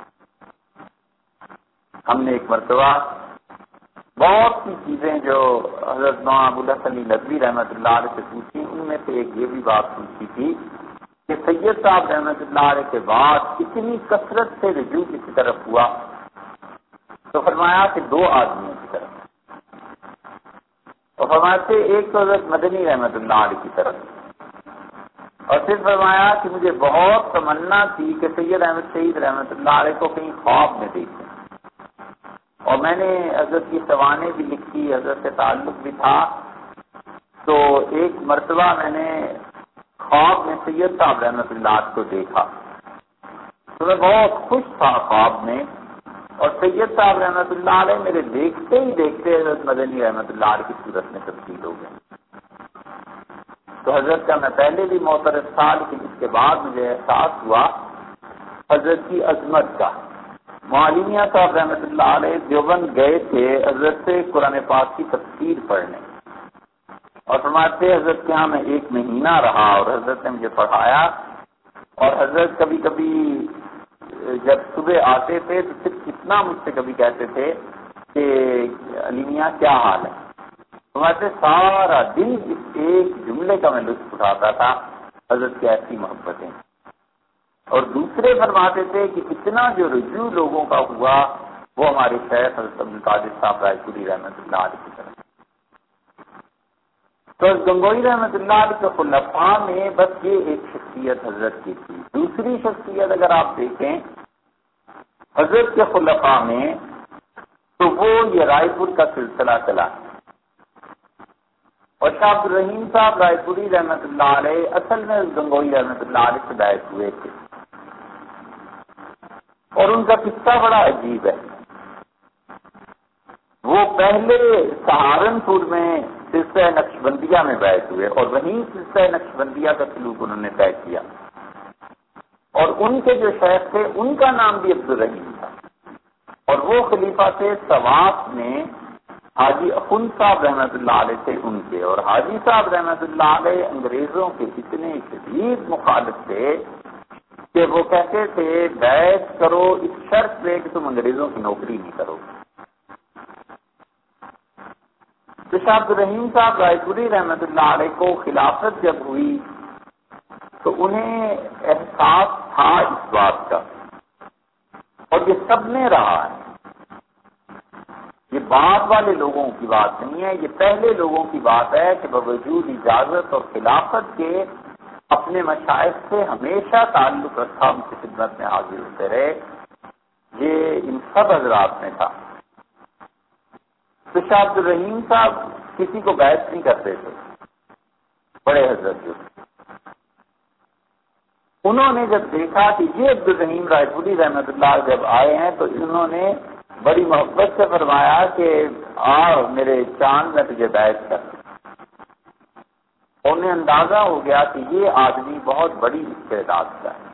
ہم نے ایک مرتبہ بہت سی چیزیں جو حضرت ابو الحسن ندوی رحمت اللہ علیہ سے پوچھی ان میں سے ایک یہ بھی بات پوچھی تھی کہ سید صاحب رحمت اللہ علیہ کے بعد اتنی کثرت سے رجوع کسی طرف ہوا؟ تو فرمایا کہ دو آدمیوں کی طرف۔ اور فرمایا سے ایک تو حضرت مدنی رحمت اللہ علیہ کی طرف۔ اور پھر فرمایا کہ مجھے بہت تمنا تھی کہ سید احمد سعید رحمت اللہ علیہ کو کہیں خواب میں دیکھیں۔ اور میں نے حضرت کی سوانح بھی لکھی، حضرت سے تعلق بھی تھا۔ تو ایک مرتبہ میں نے خواب میں سید صاحب رحمت اللہ کو دیکھا۔ تو میں بہت خوش تھا خواب میں۔ اور سید صاحب رحمت اللہ علیہ میرے دیکھتے ہی دیکھتے حضرت مدنی رحمت اللہ علیہ کی صورت میں تبدیل ہو گئے۔ تو حضرت کا میں پہلے بھی معترف تھا، لیکن اس کے بعد مجھے احساس ہوا حضرت کی عظمت کا۔ معلومیہ صاحب رحمت اللہ علیہ دیوبند گئے تھے حضرت سے قرآن پاک کی تفسیر پڑھنے۔ اور فرماتے، حضرت کے ہاں میں ایک مہینہ رہا اور حضرت نے مجھے پڑھایا۔ اور حضرت کبھی کبھی جب صبح آتے تھے تو صرف اتنا مجھ سے کبھی کہتے تھے کہ علیمیہ کیا حال ہے۔ فرماتے سارا دن اس ایک جملے کا میں لطف اٹھاتا تھا، حضرت کی ایسی محبتیں۔ اور دوسرے فرماتے تھے کہ اتنا جو رجوع لوگوں کا ہوا، وہ ہمارے شیخ حضرت القادر صاحب رائے پوری رحمت اللہ علیہ کی طرف۔ تو گنگوئی رحمت اللہ علیہ کے خلفاء میں بس یہ ایک شخصیت حضرت کی تھی۔ دوسری شخصیت اگر آپ دیکھیں، حضرت کے خلفاء میں تو وہ یہ رائے پور کا سلسلہ چلا۔ اور شاہ عبد الرحیم صاحب رائے پوری رحمت اللہ علیہ، اصل میں گنگوئی رحمت اللہ علیہ سے دائر ہوئے تھے۔ اور ان کا قصہ بڑا عجیب ہے۔ وہ پہلے سہارنپور میں سلسلہ نقش بندیا میں بیٹھ ہوئے اور وہیں سلسلہ نقش بندیا کا سلوک انہوں نے طے کیا۔ اور ان کے جو شیخ تھے، ان کا نام بھی عبد الرحیم تھا۔ اور وہ خلیفہ تھے سواس میں حاجی اخن صاحب رحمت اللہ علیہ تھے ان کے، اور حاجی صاحب رحمت اللہ علیہ انگریزوں کے اتنے شدید مخالف تھے کہ وہ کہتے تھے بیٹھ کرو، اس شرط پہ کہ تم انگریزوں کی نوکری نہیں کرو۔ گے عبد الرحیم صاحب رائے پوری رحمت اللہ علیہ کو خلافت جب ہوئی تو انہیں احساس تھا اس بات کا۔ اور یہ سب نے رہا ہے۔ یہ بعد والے لوگوں کی بات نہیں ہے، یہ پہلے لوگوں کی بات ہے کہ باوجود اجازت اور خلافت کے اپنے مشاعر سے ہمیشہ تعلق رکھا، ان کی خدمت میں حاضر ہوتے رہے۔ یہ ان سب حضرات میں تھا۔ تو شاہ عبد الرحیم صاحب کسی کو بیعت نہیں کرتے تھے، بڑے حضرت جو انہوں نے جب دیکھا کہ یہ عبد الرحیم رائے پوری رحمت اللہ جب آئے ہیں تو انہوں نے بڑی محبت سے فرمایا کہ آ میرے چاند میں تجھے بیعت کر۔ انہیں اندازہ ہو گیا کہ یہ آدمی بہت بڑی استعداد کا ہے۔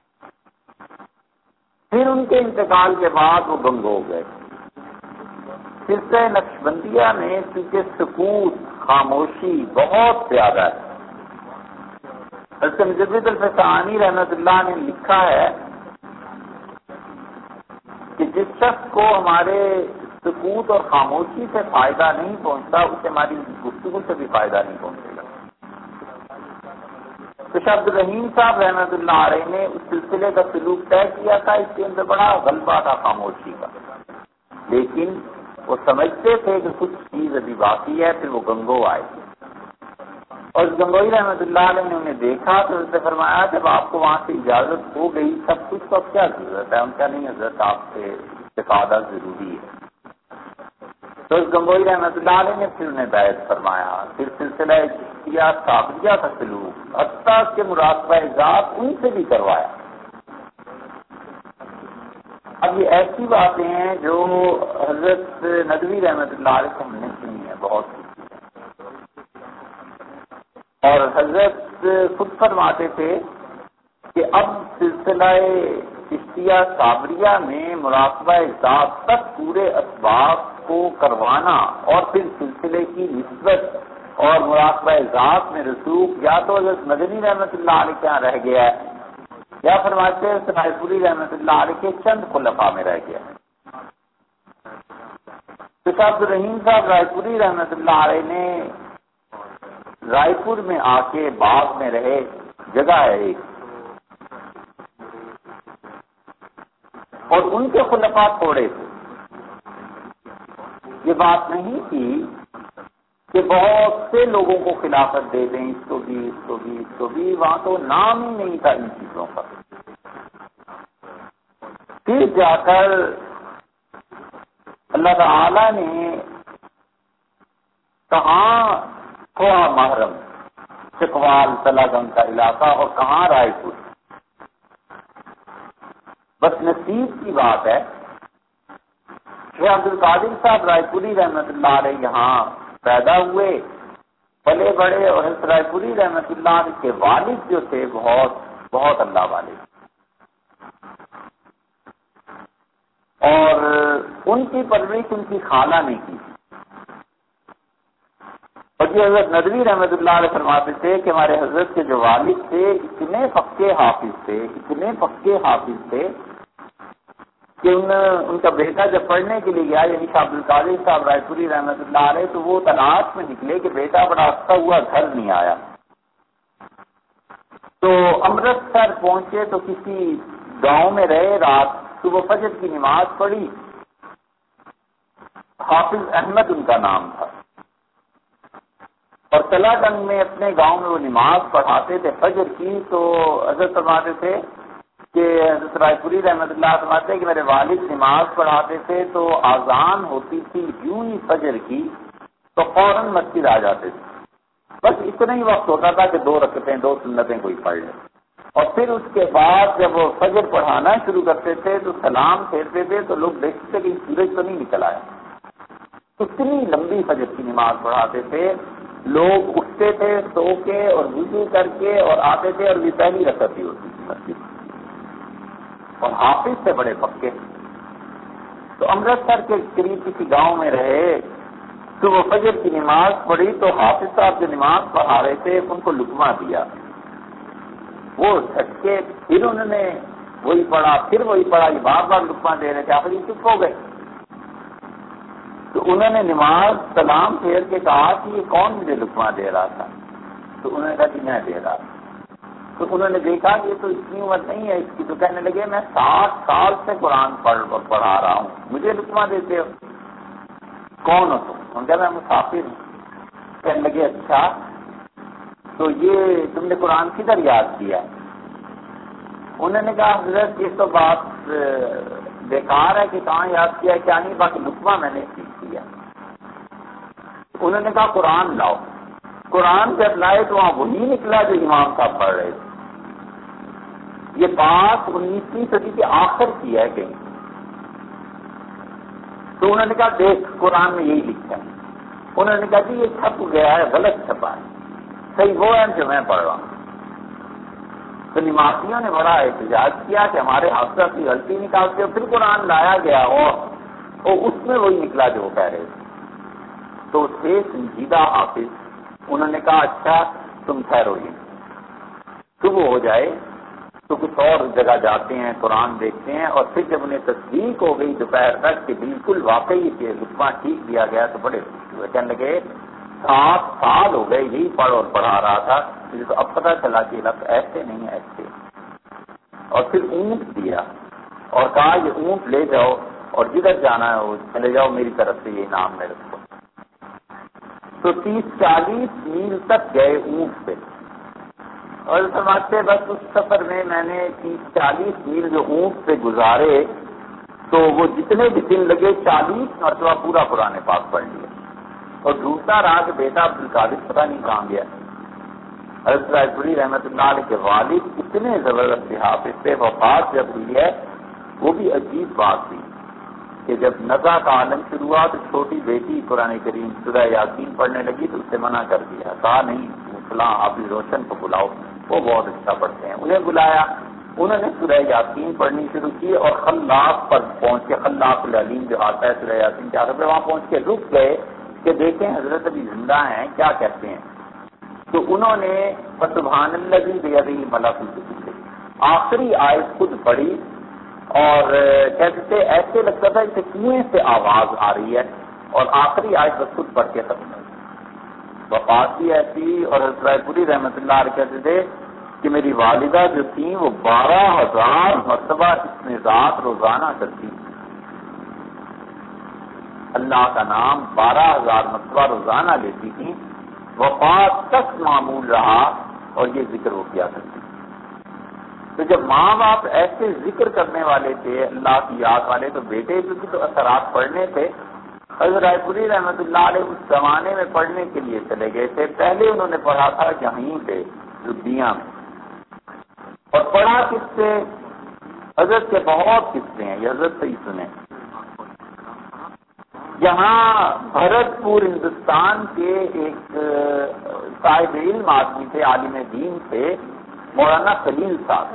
پھر ان کے انتقال کے بعد وہ گنگ ہو گئے۔ سلسلہ نقش بندیہ میں کیونکہ سکوت خاموشی بہت زیادہ ہے۔ مجد الفسانی رحمت اللہ نے لکھا ہے کہ جس شخص کو ہمارے سکوت اور خاموشی سے فائدہ نہیں پہنچتا، اسے ہماری گفتگو سے بھی فائدہ نہیں پہنچے گا۔ تو شبد الرحیم صاحب رحمت اللہ علیہ نے اس سلسلے کا سلوک طے کیا تھا، اس کے اندر بڑا غلبہ تھا خاموشی کا۔ لیکن وہ سمجھتے تھے کہ کچھ چیز ابھی باقی ہے، پھر وہ گنگو آئے۔ اور گنگوئی رحمت اللہ علیہ نے انہیں دیکھا تو اس نے فرمایا جب آپ کو وہاں سے اجازت ہو گئی سب کچھ، تو اب کیا ضرورت ہے؟ ان کا نہیں حضرت آپ سے استفادہ ضروری ہے۔ تو اس گنگوئی رحمت اللہ علیہ نے پھر انہیں بیعت فرمایا۔ پھر سلسلہ کیا قابلیہ کا سلوک، حتیٰ کے مراقبہ ذات ان سے بھی کروایا۔ اب یہ ایسی باتیں ہیں جو حضرت ندوی رحمت اللہ علیہ سے ہم نے سنی ہے بہت اور حضرت خود فرماتے تھے کہ اب سلسلہ اشتیا صابریہ میں مراقبہ ذات تک پورے اسباب کو کروانا اور پھر سلسلے کی نسبت اور مراقبہ ذات میں رسوخ، یا تو حضرت مدنی رحمت اللہ علیہ کے یہاں رہ گیا ہے، یا فرماتے ہیں رائے پوری رحمت اللہ علیہ کے چند خلفا میں رہ گیا ہے۔ عبد الرحیم صاحب رائے پوری رحمت اللہ علیہ نے رائے پور میں آ کے باغ میں رہے جگہ ہے ایک۔ اور ان کے خلفا تھوڑے تھے۔ یہ بات نہیں تھی کہ بہت سے لوگوں کو خلافت دے دیں، اس کو بھی، اس کو بھی، اس کو بھی۔ وہاں تو نام ہی نہیں تھا ان چیزوں کا۔ پھر جا کر اللہ تعالی نے کہاں تھوڑا محرم چکوال تلا گنگ کا علاقہ اور کہاں رائے پور بس نصیب کی بات ہے عبد القادر صاحب رائے پوری رحمت اللہ علیہ یہاں پیدا ہوئے۔ بڑے بڑے اور حضرت رائے پوری رحمت اللہ علیہ کے والد جو تھے، بہت بہت اللہ والے اور ان کی پرورش ان کی خالہ نے کی اور حضرت ندوی رحمت اللہ علیہ فرماتے تھے کہ ہمارے حضرت کے جو والد تھے، اتنے پکے حافظ تھے، اتنے پکے حافظ تھے کہ ان ان کا بیٹا جب پڑھنے کے لیے گیا یعنی عبد القادر صاحب رائے پوری رحمت اللہ علیہ، تو وہ تلاش میں نکلے کہ بیٹا بڑا اچھا ہوا، گھر نہیں آیا۔ تو امرتسر پہنچے تو کسی گاؤں میں رہے، رات صبح فجر کی نماز پڑھی۔ حافظ احمد ان کا نام تھا۔ اور تلا گنگ میں اپنے گاؤں میں وہ نماز پڑھاتے تھے، فجر کی تو حضرت فرماتے تھے کہ حضرت رائے پوری رحمت اللہ فرماتے کہ میرے والد نماز پڑھاتے تھے تو آزان ہوتی تھی یوں ہی فجر کی تو فوراً مسجد آ جاتے تھے۔ بس اتنا ہی وقت ہوتا تھا کہ دو رکھتے دو سنتیں کوئی پڑھ لے۔ اور پھر اس کے بعد جب وہ فجر پڑھانا شروع کرتے تھے تو سلام پھیرتے تھے تو لوگ دیکھتے تھے کہ سورج تو نہیں نکل آیا۔ اتنی لمبی فجر کی نماز پڑھاتے تھے لوگ اٹھتے تھے، سو کے اور وضو کر کے اور آتے تھے اور یہ پہلی رکعت ہی ہوتی تھی مسجد اور حافظ سے بڑے پکے۔ تو امرتسر کے قریب کسی گاؤں میں رہے۔ تو وہ فجر کی نماز پڑھی تو حافظ صاحب جو نماز پڑھا رہے تھے، ان کو لکما دیا۔ وہ جھٹکے پھر انہوں نے وہی پڑھا، پھر وہی پڑھا، یہ بار بار لکما دے رہے تھے۔ آخر چپ ہو گئے۔ تو انہوں نے نماز سلام پھیر کے کہا کہ یہ کون مجھے لکما دے رہا تھا؟ تو انہوں نے کہا کہ میں دے رہا تھا۔ تو انہوں نے دیکھا کہ یہ تو اتنی عمر نہیں ہے، اس کی تو کہنے لگے میں ساٹھ سال سے قرآن پڑھ پڑھا رہا ہوں۔ مجھے لکما دیتے ہو؟ کون ہو تم؟ ہم کہا میں مسافر ہوں۔ کہنے لگے اچھا تو یہ تم نے قرآن کدھر یاد کیا؟ انہوں نے کہا حضرت، یہ تو بات بیکار ہے کہ کہاں یاد کیا کیا نہیں، باقی لکما میں نے سیکھ لیا انہوں نے کہا، قرآن لاؤ۔ قرآن جب لائے تو وہاں وہی نکلا جو امام صاحب پڑھ رہے تھے۔ یہ بات انیسویں صدی کے آخر کی ہے کہیں تو انہوں نے کہا، دیکھ، قرآن میں یہی لکھا ہے۔ انہوں نے کہا جی یہ چھپ گیا ہے، غلط چھپا ہے۔ صحیح وہ ہے جو میں پڑھ رہا ہوں۔ تو نماسیوں نے بڑا احتجاج کیا کہ ہمارے حادثہ کی غلطی نکالتے پھر قرآن لایا گیا اور اس میں وہی نکلا جو وہ کہہ رہے تھے۔ تو تھے سنجیدہ حافظ۔ انہوں نے کہا اچھا تم ٹھہرو یہ۔ صبح ہو جائے، تو کچھ اور جگہ جاتے ہیں، قرآن دیکھتے ہیں، اور پھر جب انہیں تصدیق ہو گئی دوپہر تک کہ بالکل واقعی کہ رتبہ ٹھیک دیا گیا تو بڑے کہنے لگے سات سال ہو گئے یہی پڑھ اور پڑھا رہا تھا تو اب پتا چلا کہ لفظ ایسے نہیں ایسے۔ اور پھر اونٹ دیا اور کہا، یہ اونٹ لے جاؤ اور جدھر جانا ہے، وہ چلے جاؤ، میری طرف سے یہ نام میرے کو. تو تیس چالیس میل تک گئے اونٹ پہ۔ اور سمجھتے بس اس سفر میں میں نے تیس چالیس میل جو اونٹ پہ گزارے، تو وہ جتنے بھی دن لگے، چالیس مرتبہ پورا پرانے پاک پڑھ لیا اور ڈھونڈتا رہا کہ بیٹا عبد القادر پتہ نہیں کہاں گیا۔ حضرت رحمت اللہ علیہ کے والد اتنے زبردست حافظ سے وفات جب ہوئی ہے، وہ بھی عجیب بات تھی کہ جب نزا کا عالم شروع ہوا تو چھوٹی بیٹی قرآن کریم سورہ یاسین پڑھنے لگی تو اسے منع کر دیا، کہا نہیں، فلاں آپ روشن کو بلاؤ، وہ بہت اچھا پڑھتے ہیں۔ انہیں بلایا، انہوں نے سورہ یاسین پڑھنی شروع کی اور خلاق پر پہنچ کے، خلاق العلیم جو آتا ہے سورہ یاسین کے آخر وہاں پہنچ کے رک گئے۔ کہ دیکھیں حضرت ابھی زندہ ہیں، کیا کہتے ہیں؟ تو انہوں نے سبحان اللہ بھی ملک آخری آیت خود پڑھی اور کہتے تھے، ایسے لگتا تھا اسے کنویں سے آواز آ رہی ہے اور آخری آیت بس خود پڑھ کے ختم ہوئی وفات بھی ایسی اور حضرت پوری رحمت اللہ علیہ کہتے تھے کہ میری والدہ جو تھیں وہ بارہ ہزار مرتبہ اس میں ذات روزانہ کرتی تھی اللہ کا نام بارہ ہزار مرتبہ روزانہ لیتی تھی وفات تک معمول رہا اور یہ ذکر وہ کیا کرتی تو جب ماں باپ ایسے ذکر کرنے والے تھے، اللہ کی یاد والے، تو بیٹے کیونکہ تو اثرات پڑھنے تھے۔ حضرت رائے پوری رحمت اللہ علیہ اس زمانے میں پڑھنے کے لیے چلے گئے تھے۔ پہلے انہوں نے پڑھا تھا یہیں پہ دنیا میں۔ اور پڑھا کس سے؟ حضرت کے بہت قصے ہیں، یہ حضرت سے ہی سنیں۔ یہاں بھرت پور ہندوستان کے ایک صاحب علم آدمی تھے، عالم دین تھے، مولانا خلیل صاحب۔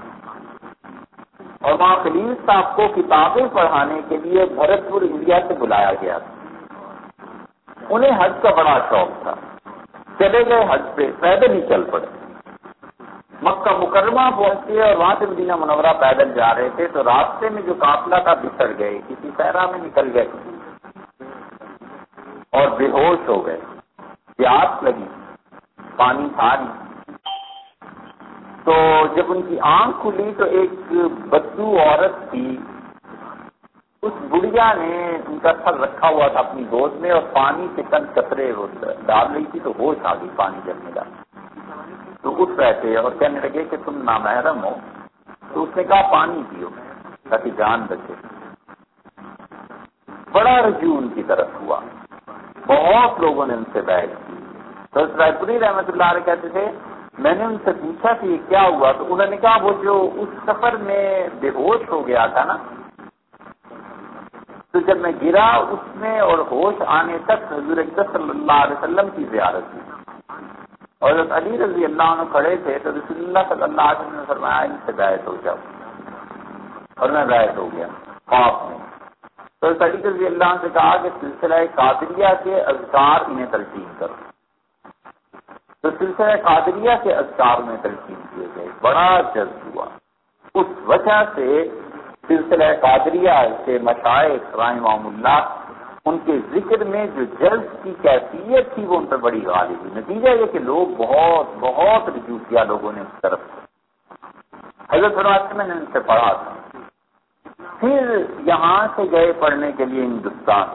اور وہاں خلیل صاحب کو کتابیں پڑھانے کے لیے بھرت پور انڈیا سے بلایا گیا تھا۔ انہیں حج کا بڑا شوق تھا۔ چلے گئے حج پہ، پیدل ہی چل پڑے۔ مکہ مکرمہ پہنچے اور وہاں سے مدینہ منورہ پیدل جا رہے تھے، تو راستے میں جو قافلہ تھا بچڑ گئے، کسی پیرا میں نکل گئے۔ اور بے ہوش ہو گئے۔ پیاس لگی، پانی تھا نہیں تو جب ان کی آنکھ کھلی تو ایک بدو عورت تھی۔ اس بڑھیا نے ان کا سر رکھا ہوا تھا اپنی گود میں اور پانی کے چند کترے ڈال رہی تھی تو ہوش آ گئی پانی جمنے کا۔ تو اٹھ رہے تھے اور کہنے لگے کہ تم نامحرم ہو۔ تو اس نے کہا، پانی پیو تاکہ جان بچے۔ بڑا رجوع ان کی طرف ہوا۔ بہت لوگوں نے ان سے بیٹھ کی۔ تو رائے پوری رحمت اللہ علیہ کہتے تھے، میں نے ان سے پوچھا کہ یہ کیا ہوا؟ تو انہوں نے کہا، وہ جو اس سفر میں بے ہوش ہو گیا تھا نا، تو جب میں گرا، اس میں اور ہوش آنے تک حضور صلی اللہ علیہ وسلم کی زیارت کی۔ اور جب علی رضی اللہ عنہ کھڑے تھے، تو رسول اللہ صلی اللہ علیہ وسلم نے فرمایا، ان سے بیعت ہو جاؤ۔ اور میں بیعت ہو گیا خواب میں۔ تو سعید رضی اللہ عنہ سے کہا کہ سلسلہ قادریہ کے اذکار انہیں تلقین کرو۔ تو سلسلہ قادریہ کے اذکار میں تلقین کیے گئے۔ بڑا جذب ہوا۔ اس وجہ سے سلسلہ قادریہ کے مشائق رحمہ اللہ، ان کے ذکر میں جو جلد کی کیفیت تھی، وہ ان پر بڑی غالب ہوئی۔ نتیجہ یہ کہ لوگ بہت بہت رجوع کیا لوگوں نے اس طرف۔ حضرت میں نے ان سے پڑھا تھا۔ پھر یہاں سے گئے پڑھنے کے لیے ہندوستان۔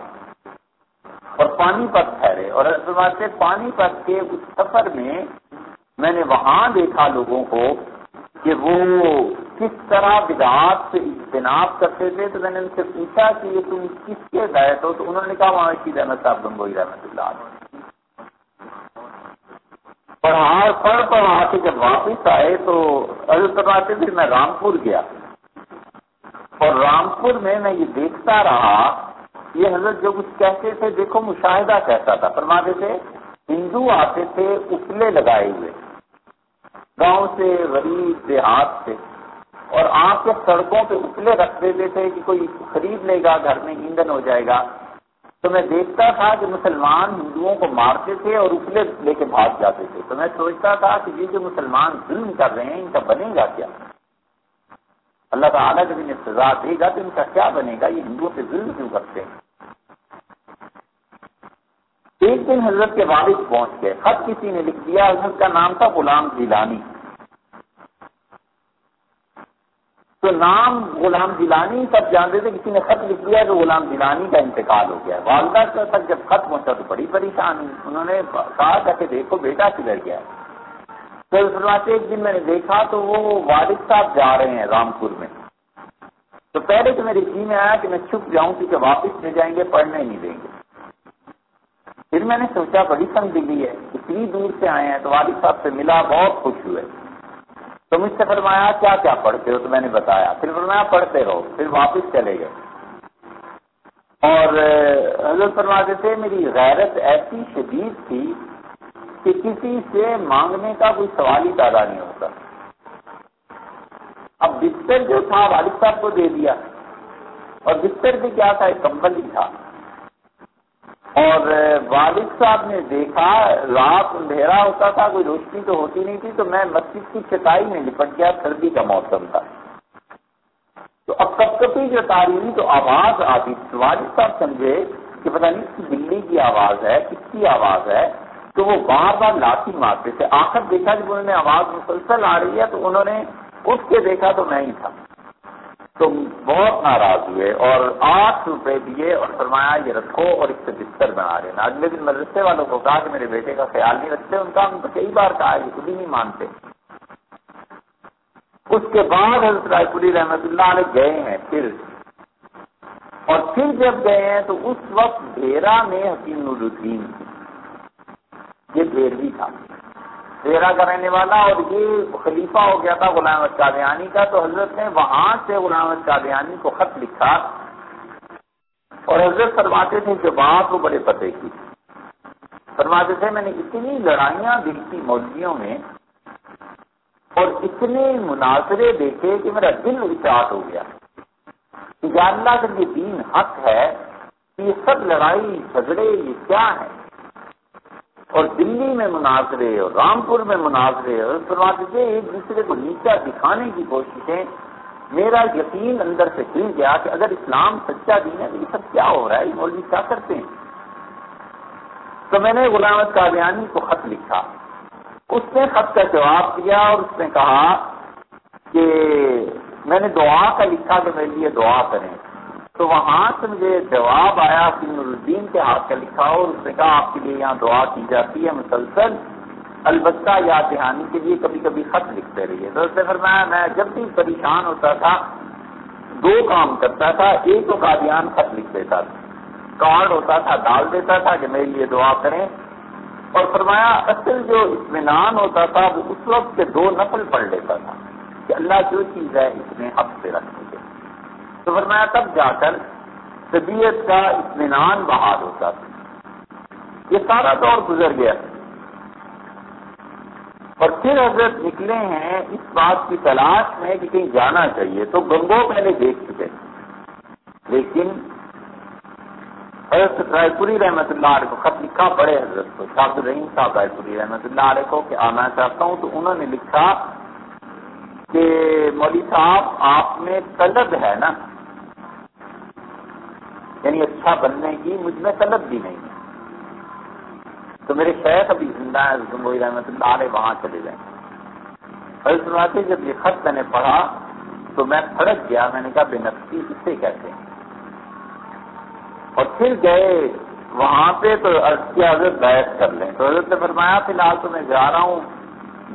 اور پانی پت ٹھہرے۔ اور فرماتے پانی پت کے اس سفر میں میں نے وہاں دیکھا لوگوں کو کہ وہ کس طرح بدعات سے اجتناب کرتے تھے۔ تو میں نے ان سے پوچھا کہ یہ تم کس کے دائت ہو؟ تو انہوں نے کہا، وہاں کی رحمت صاحب گنگوئی رحمت اللہ پڑھا، پڑھ پڑھ وہاں سے جب واپس آئے تو فرماتے پھر میں رامپور گیا۔ اور رامپور میں میں یہ دیکھتا رہا، یہ حضرت جو کچھ کہتے تھے، دیکھو مشاہدہ کہتا تھا۔ فرماتے تھے، ہندو آتے تھے، اپلے لگائے ہوئے۔ گاؤں سے غریب دیہات سے۔ اور آپ کے سڑکوں پہ اپلے رکھ دیتے تھے کہ کوئی خرید لے گا، گھر میں ایندھن ہو جائے گا۔ تو میں دیکھتا تھا کہ مسلمان ہندوؤں کو مارتے تھے اور اپلے لے کے بھاگ جاتے تھے۔ تو میں سوچتا تھا کہ یہ جو مسلمان ظلم کر رہے ہیں، ان کا بنے گا کیا؟ اللہ تعالیٰ جب انہیں سزا دے گا تو ان کا کیا بنے گا؟ یہ ہندوؤں سے ظلم کیوں کرتے ہیں؟ ایک دن حضرت کے والد پہنچ گئے۔ خط کسی نے لکھ دیا، حضرت کا نام تھا غلام جیلانی۔ تو نام غلام جیلانی سب جانتے تھے، کسی نے خط لکھ دیا کہ غلام جیلانی کا انتقال ہو گیا۔ والدہ تک جب خط پہنچا تو بڑی پریشانی۔ انہوں نے کہا کہ دیکھو بیٹا کدھر گیا؟ تو فرماتے ایک دن میں نے دیکھا تو وہ والد صاحب جا رہے ہیں رامپور میں۔ تو پہلے تو میرے جی میں آیا کہ میں چھپ جاؤں کیونکہ واپس لے جائیں گے، پڑھنے نہیں دیں گے۔ پھر میں نے سوچا، بڑی سنگ ہے، اتنی دور سے آئے ہیں تو والد صاحب سے ملا، بہت خوش ہوئے۔ تو مجھ سے فرمایا، کیا کیا پڑھتے ہو؟ تو میں نے بتایا۔ پھر فرمایا، پڑھتے رہو، پھر واپس چلے گئے۔ اور حضرت فرماتے تھے، میری غیرت ایسی شدید تھی کہ کسی سے مانگنے کا کوئی سوال ہی پیدا نہیں ہوتا۔ اب بستر جو تھا، والد صاحب کو دے دیا۔ اور بستر بھی کیا تھا؟ ایک کمبل ہی تھا۔ اور والد صاحب نے دیکھا، رات اندھیرا ہوتا تھا، کوئی روشنی تو ہوتی نہیں تھی، تو میں مسجد کی چٹائی میں لپٹ گیا، سردی کا موسم تھا۔ تو اب کب کبھی جو تاریخی تو آواز آتی۔ والد صاحب سمجھے کہ پتہ نہیں بلی کی آواز ہے، کس کی آواز ہے؟ تو وہ بار بار لاٹھی مارتے تھے۔ آخر دیکھا جب انہوں نے آواز مسلسل آ رہی ہے تو انہوں نے اٹھ کے دیکھا تو میں ہی تھا۔ تو بہت ناراض ہوئے اور آٹھ روپے دیے اور فرمایا، یہ رکھو اور اس سے بستر بنا رہے ہیں اگلے دن مدرسے والوں کو کہا کہ میرے بیٹے کا خیال نہیں رکھتے۔ ان کا ہم کئی بار کہا یہ خود ہی نہیں مانتے۔ اس کے بعد حضرت رائے پوری رحمت اللہ علیہ گئے ہیں پھر۔ اور پھر جب گئے ہیں تو اس وقت ڈھیرا میں حکیم نور الدین۔ یہ بھی تھا۔ ڈیرا کا رہنے والا اور یہ خلیفہ ہو گیا تھا غلام قادیانی کا، تو حضرت نے وہاں سے غلام قادیانی کو خط لکھا اور حضرت فرماتے تھے جو بات وہ بڑے پتے کی۔ فرماتے تھے، میں نے اتنی لڑائیاں دیکھی مولویوں میں اور اتنے مناظرے دیکھے کہ میرا دل اچاٹ ہو گیا۔ کہ اللہ کا یہ دین حق ہے، یہ سب لڑائی جھگڑے، یہ کیا ہے؟ اور دلی میں مناظرے اور رامپور میں مناظرے اور فرماتے ایک دوسرے کو نیچا دکھانے کی کوششیں، میرا یقین اندر سے کھل گیا کہ اگر اسلام سچا دین ہے تو یہ سب کیا ہو رہا ہے مولوی کیا کرتے ہیں؟ تو میں نے غلامت قادیانی کو خط لکھا۔ اس نے خط کا جواب دیا اور اس نے کہا کہ میں نے دعا کا لکھا کہ میرے لیے دعا کریں۔ تو وہاں سے مجھے جواب آیا نور الدین کے ہاتھ کا لکھا اور اس نے کہا آپ کے لیے یہاں دعا کی جاتی ہے مسلسل۔ البتہ یاد دہانی کے لیے کبھی کبھی خط لکھتے رہیے۔ تو اس نے فرمایا، میں جب بھی پریشان ہوتا تھا، دو کام کرتا تھا۔ ایک تو قادیان خط لکھ دیتا تھا، کارڈ ہوتا تھا، ڈال دیتا تھا کہ میرے لیے دعا کریں۔ اور فرمایا، اصل جو اطمینان ہوتا تھا، وہ اس وقت کے دو نفل پڑھ لیتا تھا کہ اللہ جو چیز ہے، اس میں حق سے رکھنے تو فرمایا تب جا کر طبیعت کا اطمینان بحال ہوتا تھا۔ یہ سارا دور گزر گیا۔ اور پھر حضرت نکلے ہیں اس بات کی تلاش میں کہ کہیں جانا چاہیے۔ تو گنگو پہلے دیکھ چکے۔ لیکن حضرت رائے پوری رحمت اللہ علیہ کو خط لکھا بڑے حضرت کو۔ شاہد الرحیم صاحب رائے پوری رحمت اللہ علیہ کو کہ آنا چاہتا ہوں تو انہوں نے لکھا کہ مولوی صاحب، آپ میں طلب ہے نا۔ یعنی اچھا بننے کی مجھ میں طلب بھی نہیں ہے۔ تو میرے شیخ ابھی زندہ ہے رحمت اللہ علیہ وہاں چلے گئے جائیں حضرت جب یہ خط میں نے پڑھا، تو میں پھڑک گیا۔ میں نے کہا، بے نفسی، اسے کہتے ہیں اور پھر گئے وہاں پہ تو عرض کی حضرت بیٹھ کر لیں۔ تو حضرت نے فرمایا، فی الحال تو میں جا رہا ہوں،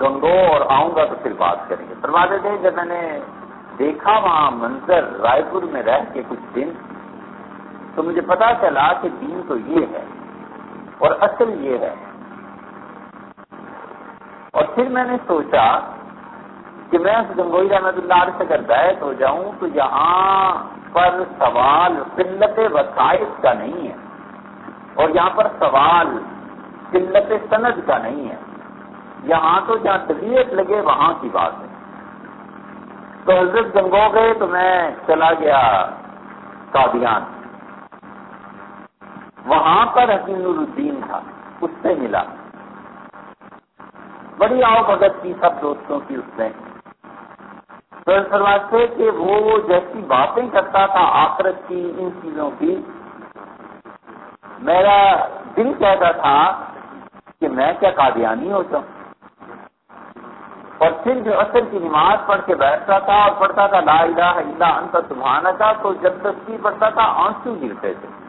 گنگو اور آؤں گا تو پھر بات کریں گے۔ فرماتے تھے، جب میں نے دیکھا وہاں منظر، رائے پور میں رہ کے کچھ دن تو مجھے پتا چلا کہ دین تو یہ ہے اور اصل یہ ہے۔ اور پھر میں نے سوچا کہ میں گنگوئی رحمت اللہ علیہ سے اگر بیت ہو جاؤں تو یہاں پر سوال قلت وسائل کا نہیں ہے اور یہاں پر سوال قلت سند کا نہیں ہے۔ یہاں تو جہاں طبیعت لگے وہاں کی بات ہے۔ تو حضرت گنگو گئے تو میں چلا گیا قادیان۔ وہاں پر حکیم نور الدین تھا، اس سے ملا۔ بڑی آؤ بھگت کی سب دوستوں کی اس نے۔ فرماتے کہ وہ جیسی باتیں کرتا تھا آخرت کی ان چیزوں کی۔ میرا دل کہتا تھا کہ میں کیا قادیانی ہو جاؤں۔ اور پھر جو اصل کی نماز پڑھ کے بیٹھتا تھا اور پڑھتا تھا لا الہ الا انت سبحانہ کا تو جب تصویر پڑھتا تھا آنسو گرتے تھے۔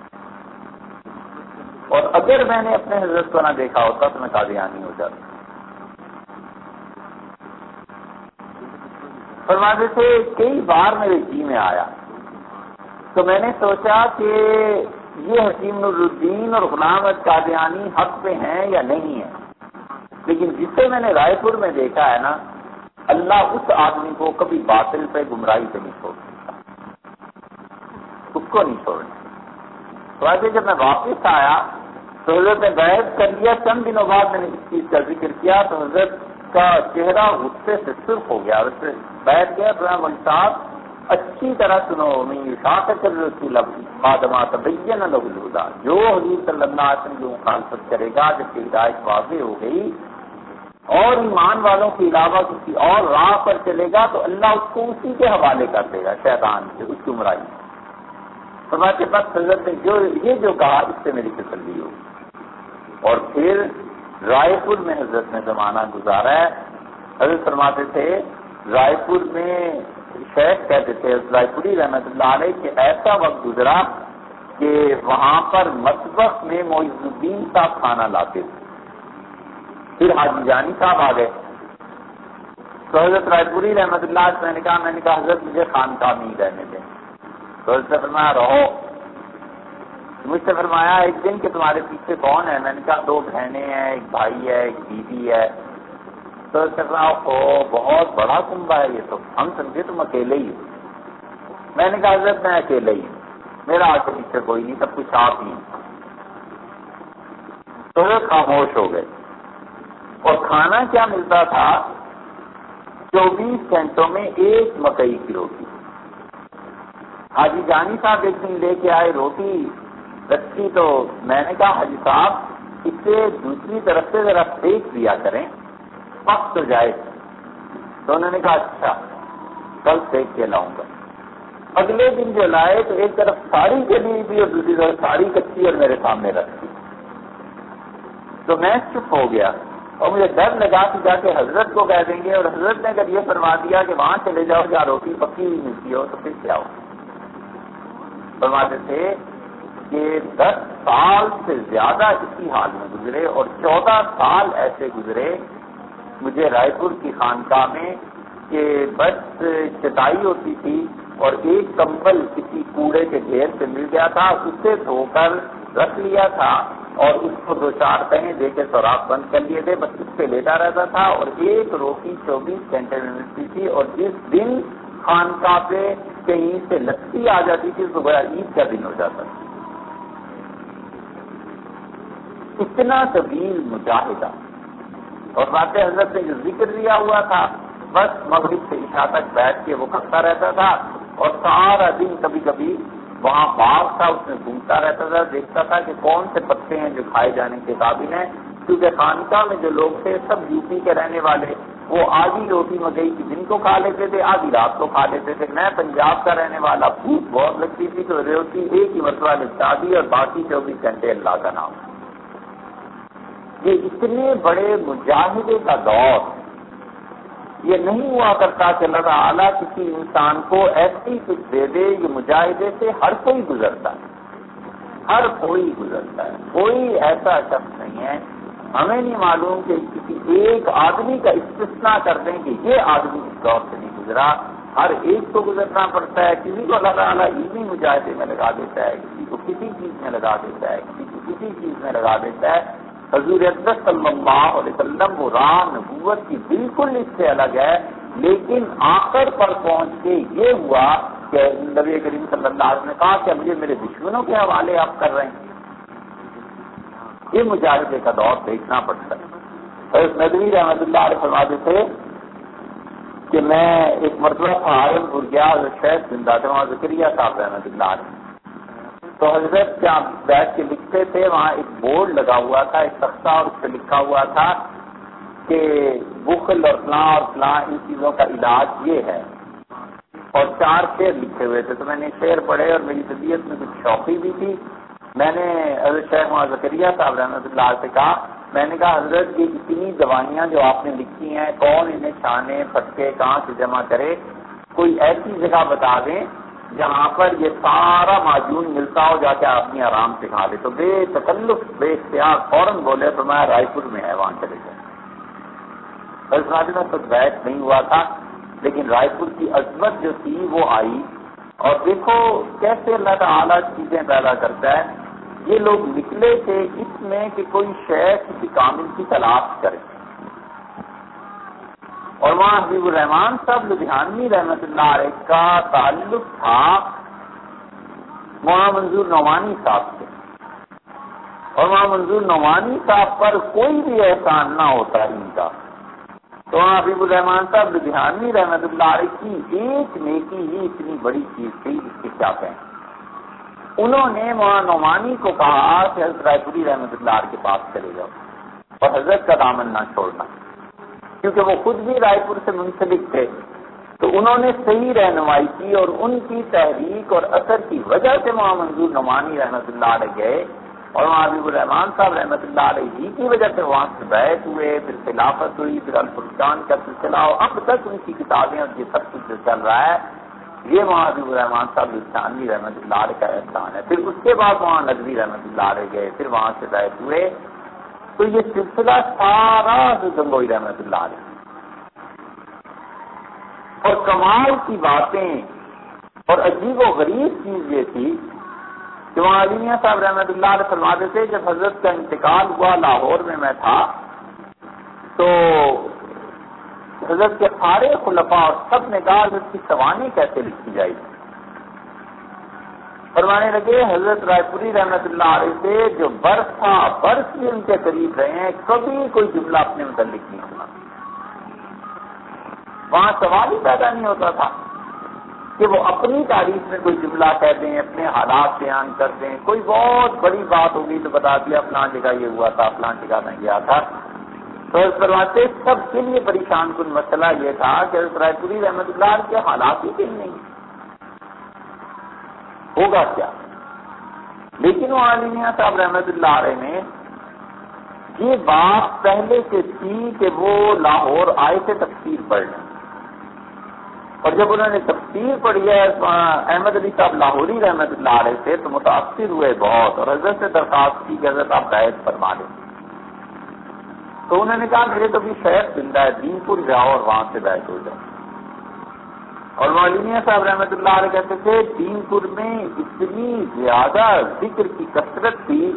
اور اگر میں نے اپنے حضرت کو نہ دیکھا ہوتا تو میں قادیانی ہو جاتا فرماتے تھے، کئی بار میرے جی میں آیا۔ تو میں نے سوچا کہ یہ حکیم نور الدین اور غلام قادیانی حق پہ ہیں یا نہیں ہیں۔ لیکن جسے میں نے رائے پور میں دیکھا ہے نا، اللہ اس آدمی کو کبھی باطل پہ گمراہی پہ نہیں چھوڑ سکتا۔ اس کو نہیں چھوڑنا۔ تو جب میں واپس آیا تو حضرت نے بیٹھ کر لیا، چند دنوں بعد میں نے اس چیز کا ذکر کیا تو حضرت کا چہرہ غصے سے صرف ہو گیا بیٹھ گیا، تو صاحب، اچھی طرح سنو رسول بادمات جو حضور صلی اللہ علیہ وسلم جو مخالفت کرے گا، جب ہدایت واضح ہو گئی، اور ایمان والوں کے علاوہ کسی اور راہ پر چلے گا، تو اللہ اس کو اسی کے حوالے کر دے گا، شیطان سے اس کی عمرائی۔ فرماتے پاس حضرت نے جو یہ جو کہا، اس سے میری تسلی ہو۔ اور پھر رائے پور میں حضرت نے زمانہ گزارا ہے۔ حضرت فرماتے تھے، رائے پور میں شیخ کہتے تھے رائے پوری رحمت اللہ علیہ کہ ایسا وقت گزرا کہ وہاں پر مطبخ میں معیز الدین کا کھانا لاتے تھے۔ پھر حاجی جانی صاحب آ گئے۔ تو حضرت رائے پوری رحمت اللہ میں نے کہا، میں نے کہا، حضرت مجھے خان کا نہیں رہنے دیں۔ تو سے فرمایا رہو۔ مجھ سے فرمایا، ایک دن کہ تمہارے پیچھے کون ہے؟ میں نے کہا، دو بہنیں ہیں، ایک بھائی ہے، ایک بیوی ہے۔ تو فرمایا بہت بڑا کنبا ہے یہ تو۔ ہم سمجھے تم اکیلے ہی میں نے کہا، حضرت، میں اکیلے ہی میرا آج کے پیچھے کوئی نہیں، سب کچھ آپ ہی تو خاموش ہو گئے۔ اور کھانا کیا ملتا تھا؟ چوبیس گھنٹوں میں ایک مکئی کی روٹی۔ حاجی جانی صاحب ایک دن لے کے آئے روٹی، رکھی تو میں نے کہا، حاجی صاحب، اسے دوسری طرف سے ذرا سیک دیا کریں پک تو جائے تو انہوں نے کہا اچھا کل سیک کے لاؤں گا۔ اگلے دن جو لائے تو ایک طرف ساری چلی تھی اور دوسری طرف ساری کچی اور میرے سامنے رکھی تو میں چپ ہو گیا اور مجھے ڈر لگا کہ جا کے حضرت کو کہہ دیں گے اور حضرت نے اگر یہ فرما دیا کہ وہاں چلے جاؤ، جہاں روٹی پکی ہوئی ملتی ہو تو پھر کیا ہو فرماتے تھے کہ دس سال سے زیادہ اسی حال میں گزرے اور چودہ سال ایسے گزرے مجھے رائے پور کی خانقاہ میں کہ بس چٹائی ہوتی تھی اور ایک کمبل کسی کوڑے کے ڈھیر سے مل گیا تھا، اسے دھو کر رکھ لیا تھا اور اس کو دو چار کہیں دے کے سوراخ بند کر لیے تھے۔ بس اس پہ لیتا رہتا تھا اور ایک روٹی چوبیس گھنٹے میں ملتی تھی اور جس دن خانقاہ پہ کہیں سے لسی آ جاتی تھی تو بڑا عید کا دن ہو جاتا تھا۔ اتنا طویل مجاہدہ۔ اور بات حضرت نے جو ذکر دیا ہوا تھا، بس مغرب سے عشاء تک بیٹھ کے وہ کرتا رہتا تھا اور سارا دن کبھی کبھی وہاں باغ تھا، اس میں گھومتا رہتا تھا، دیکھتا تھا کہ کون سے پتے ہیں جو کھائے جانے کے قابل ہیں۔ کیونکہ خانقاہ میں جو لوگ تھے، سب یو پی کے رہنے والے۔ وہ آدھی روٹی مکئی کی دن کو کھا لیتے تھے، آدھی رات کو کھا لیتے تھے۔ میں پنجاب کا رہنے والا، بھوک بہت لگتی تھی تو روٹی ایک ہی مرتبہ نپٹا دی اور باقی چوبیس گھنٹے اللہ کا نام۔ یہ اتنے بڑے مجاہدے کا دور۔ یہ نہیں ہوا کرتا کہ اللہ تعالیٰ کسی انسان کو ایسی کچھ دے دے، یہ مجاہدے سے ہر کوئی گزرتا ہے۔ ہر کوئی گزرتا ہے۔ کوئی ایسا شخص نہیں ہے ہمیں نہیں معلوم کہ کسی ایک آدمی کا استثنا کر دیں کہ یہ آدمی اس دور سے نہیں گزرا۔ ہر ایک کو گزرنا پڑتا ہے، کسی کو اللہ تعالیٰ علمی مجاہدے میں لگا دیتا ہے، کسی کو کسی چیز میں لگا دیتا ہے، کسی کو کسی چیز میں لگا دیتا ہے۔ حضور صلی اللہ علیہ وسلم وہ راہ نبوت کی بالکل اس سے الگ ہے، لیکن آخر پر پہنچ کے یہ ہوا کہ نبی کریم صلی اللہ علیہ وسلم نے کہا کہ مجھے میرے دشمنوں کے حوالے آپ کر رہے ہیں۔ یہ مجاہدے کا دور دیکھنا پڑتا ہے۔ ندوی رحمت اللہ علیہ فرماتے تھے کہ میں ایک مرتبہ سہارن پور گیا شہد زندہ تھے وہاں ذکریہ صاحب رحمت اللہ علیہ۔ تو حضرت کیا بیٹھ کے لکھتے تھے، وہاں ایک بورڈ لگا ہوا تھا، ایک تختہ، اور اس پہ لکھا ہوا تھا کہ بخل اور فلاں اور فلاں ان چیزوں کا علاج یہ ہے۔ اور چار شعر لکھے ہوئے تھے، تو میں نے شعر پڑھے اور میری طبیعت میں کچھ شوقی بھی تھی۔ میں نے حضرت شیخ زکریہ صاحب رحمۃ اللہ سے کہا، میں نے کہا، حضرت، یہ اتنی دوائیاں جو آپ نے لکھی ہیں، کون انہیں چھانے، پٹکے کہاں سے جمع کرے؟ کوئی ایسی جگہ بتا دیں جہاں پر یہ سارا معجون ملتا ہو، جا کے آدمی آرام سے کھا لے۔ تو بے تکلف، بے اختیار، فوراً بولے تو میں رائے پور میں ہے وہاں چلے جائیں میں کچھ بیٹھ نہیں ہوا تھا، لیکن رائے پور کی عظمت جو تھی وہ آئی۔ اور دیکھو کیسے اللہ تعالیٰ چیزیں پیدا کرتا ہے۔ یہ لوگ نکلے تھے اس میں کہ کوئی شہر کسی کامل کی تلاش کرے۔ اور وہاں حبیب الرحمان صاحب، لدھیانوی رحمت اللہ علیہ کا تعلق تھا وہاں منظور نعمانی صاحب سے۔ اور وہاں منظور نعمانی صاحب پر کوئی بھی احسان نہ ہوتا ان کا۔ تو وہاں حبیب الرحمان صاحب، لدھیانوی رحمت اللہ علیہ کی ایک نیکی ہی اتنی بڑی چیز تھی جس کی کیا کہیں۔ انہوں نے وہاں نعمانی کو کہا کہ حضرت رائے پوری رحمت اللہ کے پاس چلے جاؤ اور حضرت کا دامن نہ چھوڑنا۔ کیونکہ وہ خود بھی رائے پور سے منسلک تھے، تو انہوں نے صحیح رہنمائی کی اور ان کی تحریک اور اثر کی وجہ سے وہاں منظور نعمانی رحمت اللہ علیہ گئے اور وہاں حبیب الرحمان صاحب رحمۃ اللہ علیہ جی کی وجہ سے وہاں سے بیت ہوئے، پھر خلافت ہوئی، پھر الفرقان کا سلسلہ اب تک ان کی کتابیں اور یہ سب کچھ جو چل رہا ہے یہ وہاں حبیب الرحمان صاحب رسانوی رحمۃ اللہ علیہ کا احسان ہے۔ پھر اس کے بعد وہاں ندوی رحمۃ اللہ علیہ گئے، پھر وہاں سے بیت ہوئے تو یہ سلسلہ سارا گنگوئی رحمت اللہ علیہ۔ اور کمال کی باتیں اور عجیب و غریب چیز یہ تھی کہ وہاں علیمیہ صاحب رحمت اللہ علیہ فرماتے تھے، جب حضرت کا انتقال ہوا لاہور میں میں تھا، تو حضرت کے سارے خلفاء اور سب نے کہا حضرت کی سوانی کیسے لکھی جائے گی؟ فرمانے لگے، حضرت رائے پوری رحمت اللہ علیہ سے جو برف تھا برف بھی ان کے قریب رہے ہیں، کبھی کوئی جملہ اپنے متعلق نہیں سنا۔ وہاں سوال ہی پیدا نہیں ہوتا تھا کہ وہ اپنی تاریخ میں کوئی جملہ کہہ دیں، اپنے حالات بیان کر دیں۔ کوئی بہت بڑی بات ہوگی تو بتا دیا، فلاں جگہ یہ ہوا تھا، فلاں جگہ میں گیا تھا۔ تو فرماتے سب کے لیے پریشان کن مسئلہ یہ تھا کہ حضرت رائے پوری رحمت اللہ کے حالات ہی کہیں نہیں ہوگا کیا؟ لیکن وہ عالمیہ صاحب رحمت اللہ علیہ نے یہ بات پہلے سے تھی کہ وہ لاہور آئے تھے تفصیل پڑھنے۔ اور جب انہوں نے تفصیل پڑھی ہے، احمد علی صاحب لاہوری رحمت اللہ علیہ سے تو متاثر ہوئے بہت اور حضرت سے درخواست کی کہ حضرت آپ بیت فرما لیں تو انہوں نے کہا میرے تو بھی شہر زندہ ہے، دین پور جاؤ اور وہاں سے بیت ہو جاؤ۔ اور مولینیا صاحب رحمۃ اللہ علیہ کہتے تھے، دین پور میں اتنی زیادہ ذکر کی کثرت تھی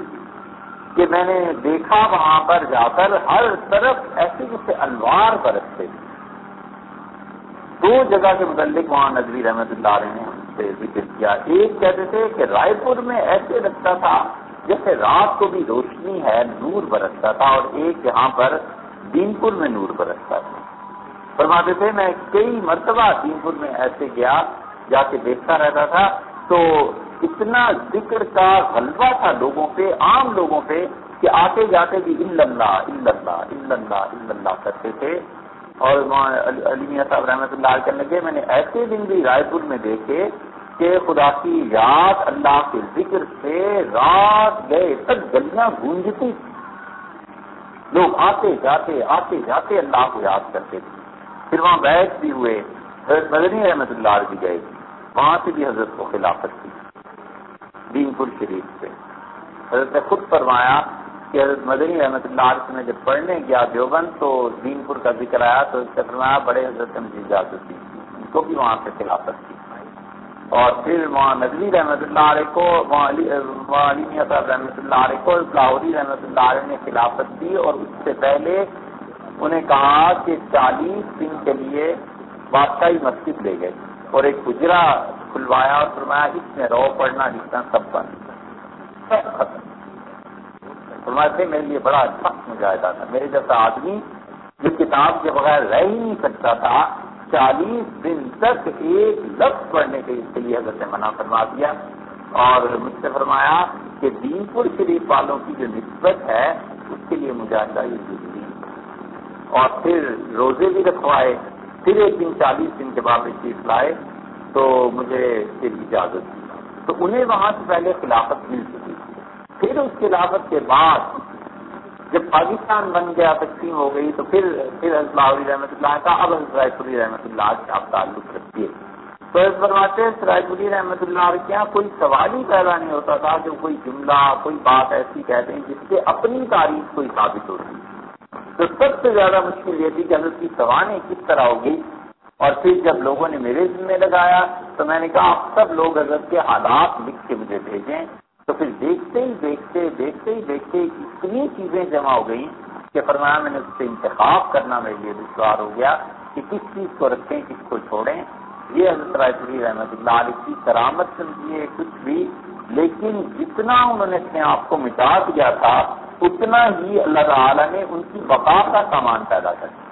کہ میں نے دیکھا وہاں پر جا کر ہر طرف ایسے جیسے انوار برستے تھے۔ دو جگہ کے متعلق وہاں ندوی رحمت اللہ علیہ نے ہم سے ذکر کیا۔ ایک کہتے تھے کہ رائے پور میں ایسے لگتا تھا جیسے رات کو بھی روشنی ہے، نور برستا تھا اور ایک یہاں پر دین پور میں نور برستا تھا۔ فرماتے تھے میں کئی مرتبہ تین پور میں ایسے گیا، جا کے دیکھتا رہتا تھا۔ تو اتنا ذکر کا غلبہ تھا لوگوں پہ، عام لوگوں پہ، کہ آتے جاتے بھی اللہ اللہ اللہ کرتے تھے۔ اور علیمیہ صاحب رحمۃ اللہ کرنے لگے، میں نے ایسے دن بھی رائے پور میں دیکھے کہ خدا کی یاد اللہ کے ذکر سے رات گئے تک گلیاں گونجتی لوگ آتے جاتے آتے جاتے اللہ کو یاد کرتے تھے۔ پھر وہاں بیٹھ بھی ہوئے۔ حضرت مدنی رحمت اللہ بھی گئے۔ وہاں سے بھی حضرت کو خلافت کی۔ دین پور شریف سے۔ حضرت نے خود فرمایا کہ حضرت مدنی رحمۃ اللہ علیہ میں جب پڑھنے گیا دیوبند تو دین پور کا ذکر آیا تو اس نے فرمایا بڑے حضرت نے مجھے اجازت دی ان کو بھی وہاں سے خلافت کی۔ اور پھر وہاں ندوی رحمۃ اللہ علیہ کو علی میاں صاحب رحمۃ اللہ علیہ کو، لاہوری رحمۃ اللہ علیہ نے خلافت دی اور اس سے پہلے انہیں کہا کہ چالیس دن کے لیے بادشاہی مسجد لے گئے اور ایک گجرا کھلوایا اور فرمایا اس میں رو پڑھنا، لکھنا سب بند ختم فرمایا تھے، میرے لیے بڑا سخت مجاہدہ تھا۔ میرے جیسا آدمی جو کتاب کے بغیر رہ ہی نہیں سکتا تھا چالیس دن تک ایک لفظ پڑھنے کے اس کے لیے حضرت منع فرما دیا اور مجھ سے فرمایا کہ دین پور شریف والوں کی جو نسبت ہے، اس کے لیے مجاہدہ یہ ضروری اور پھر روزے بھی رکھوائے، پھر ایک دن چالیس دن کے بعد چیز لائے، تو مجھے پھر اجازت دی۔ تو انہیں وہاں سے پہلے خلافت مل چکی۔ پھر اس خلافت کے بعد جب پاکستان بن گیا، تقسیم ہو گئی، تو پھر پھر حضرت رحمۃ اللہ کا اب حضرت رائے پوری رحمۃ اللہ سے آپ تعلق رکھیے تو اس فرماتے رائے پوری رحمۃ اللہ کے یہاں کوئی سوال ہی پیدا نہیں ہوتا تھا جو کوئی جملہ، کوئی بات ایسی کہتے ہیں جس سے اپنی تعریف کوئی ثابت ہوتی۔ تو سب سے زیادہ مشکل یہ تھی کہ حضرت کی سوانح کس طرح ہوگی اور پھر جب لوگوں نے میرے ذمہ لگایا، تو میں نے کہا آپ سب لوگ حضرت کے حالات لکھ کے مجھے بھیجیں۔ تو پھر دیکھتے ہی دیکھتے دیکھتے ہی دیکھتے اتنی چیزیں جمع ہو گئیں کہ فرمایا میں نے اس سے انتخاب کرنا میرے لیے دشوار ہو گیا کہ کس چیز کو رکھیں، کس کو چھوڑیں۔ یہ حضرت رائے پوری رحمۃ اللہ علیہ کی کرامت سمجھیے کچھ بھی۔ لیکن جتنا انہوں نے اپنے آپ کو مٹا دیا تھا، اتنا ہی اللہ تعالیٰ نے ان کی بقا کا سامان پیدا کر دیا۔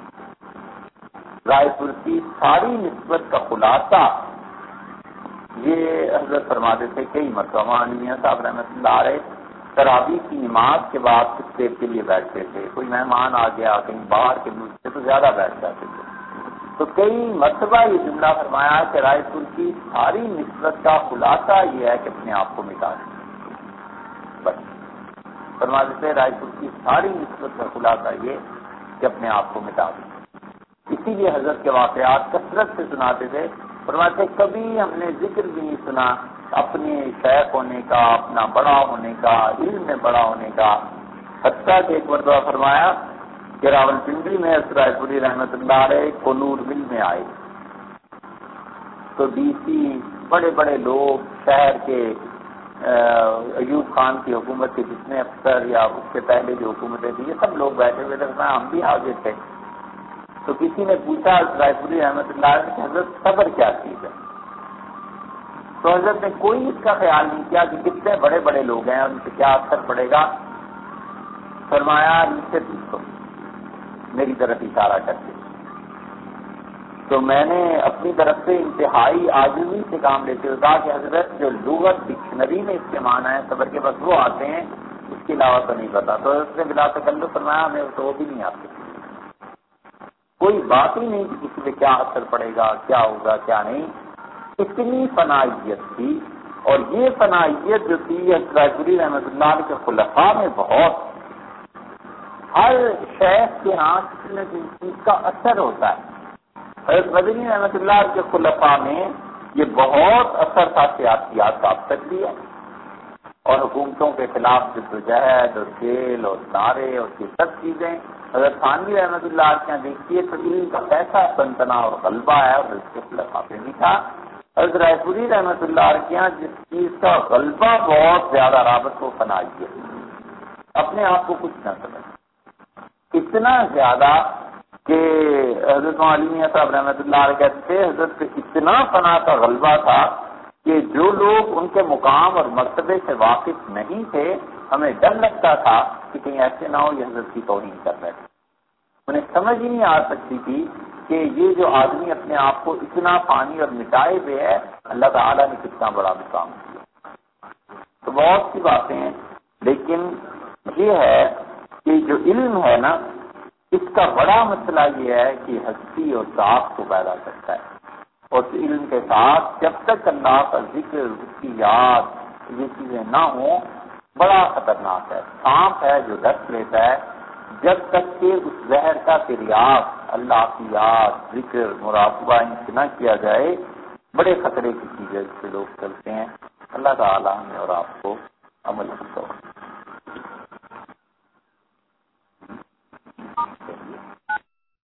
رائے پور کی ساری نسبت کا خلاصہ یہ حضرت فرماتے تھے کئی مرتبہ میاں صاحب رحمۃ اللہ علیہ ترابی کی نماز کے بعد کچھ دیر کے لیے بیٹھتے تھے۔ کوئی مہمان آ گیا، کہیں باہر کے ملک سے تو زیادہ بیٹھ جاتے تھے۔ تو کئی مرتبہ یہ جملہ فرمایا کہ رائے پور کی ساری نسبت کا خلاصہ یہ ہے کہ اپنے آپ کو مٹا دیں۔ بس۔ فرماتے تھے رائے پور کی ساری نسبت کا خلاصہ یہ کہ اپنے آپ کو مٹا دیں۔ اسی لیے حضرت کے واقعات کثرت سے سناتے تھے فرماتے کبھی ہم نے ذکر بھی نہیں سنا اپنے شیخ ہونے کا، اپنا بڑا ہونے کا، علم میں بڑا ہونے کا۔ حتیٰ کہ ایک مرتبہ فرمایا کہ راول پنڈری میں رائے پوری رحمت اللہ علیہ کولور مل میں آئے۔ تو ڈی سی بڑے بڑے لوگ، شہر کے ایوب خان کی حکومت کے جتنے افسر یا اس سے پہلے جو حکومتیں تھیں، یہ سب لوگ بیٹھے ہوئے تھے۔ ہم بھی آگے تھے۔ تو کسی نے پوچھا، رائے پوری احمد اللہ کہ حضرت صبر کیا چیز ہے تو حضرت نے کوئی اس کا خیال نہیں کیا کہ کتنے بڑے بڑے لوگ ہیں، ان سے کیا اثر پڑے گا؟ فرمایا نیچے پوچھو۔ میری طرف اشارہ کر کے۔ تو میں نے اپنی طرف سے انتہائی آجوی سے کام لیتے ہوئے کہا کہ حضرت، جو لغت ڈکشنری میں اس کے معنی ہے صبر کے بعد وہ آتے ہیں، اس کے علاوہ تو نہیں پتا۔ تو حضرت نے بلا تکلف فرمایا، ہمیں تو وہ بھی نہیں آتے۔ کوئی بات ہی نہیں کہ کسی پہ کیا اثر پڑے گا، کیا ہوگا، کیا نہیں۔ اتنی فنائیت تھی اور یہ فنائیت جو تھی، یہ رحمت اللہ علیہ کے خلفاء میں بہت ہر شیخ کے ہاں کسی نہ کسی چیز کا اثر ہوتا ہے۔ حضرت مدنی رحمت اللہ کے خلفاء میں یہ بہت اثر تھا سیاسیات کا اب تک بھی ہے۔ اور حکومتوں کے خلاف جدوجہد اور جیل اور نعرے اور یہ سب چیزیں اگر خانوی رحمت اللہ کے یہاں دیکھیے تو علم کا کیسا سنتنا اور غلبہ ہے اور اس کے خلاف بھی تھا۔ حضرت رائے پوری رحمت اللہ کے یہاں جس چیز کا غلبہ بہت زیادہ رابط کو فنائی اپنے آپ کو کچھ نہ سمجھ اتنا زیادہ کہ حضرت علیمیہ صاحب رحمۃ اللہ علیہ کہتے تھے، حضرت اتنا فنا کا غلبہ تھا کہ جو لوگ ان کے مقام اور مرتبے سے واقف نہیں تھے ہمیں ڈر لگتا تھا کہ کہیں ایسے نہ ہو یہ حضرت کی توہین کر رہے انہیں سمجھ ہی نہیں آ سکتی تھی کہ یہ جو آدمی اپنے آپ کو اتنا پانی اور مٹائے ہوئے ہے، اللہ تعالیٰ نے کتنا بڑا مقام کیا۔ تو بہت سی باتیں ہیں، لیکن یہ ہے کہ جو علم ہے نا، اس کا بڑا مسئلہ یہ ہے کہ ہستی اور ذات کو پیدا کرتا ہے۔ اور علم کے ساتھ جب تک اللہ کا ذکر، اس کی یاد، یہ چیزیں نہ ہوں بڑا خطرناک ہے۔ سانپ ہے جو رس لیتا ہے۔ جب تک کہ اس زہر کا تریاف اللہ کی یاد، ذکر، مراقبہ ان سے نہ کیا جائے، بڑے خطرے کی چیز ہے جس سے لوگ چلتے ہیں۔ اللہ تعالیٰ نے اور آپ کو عمل کی طور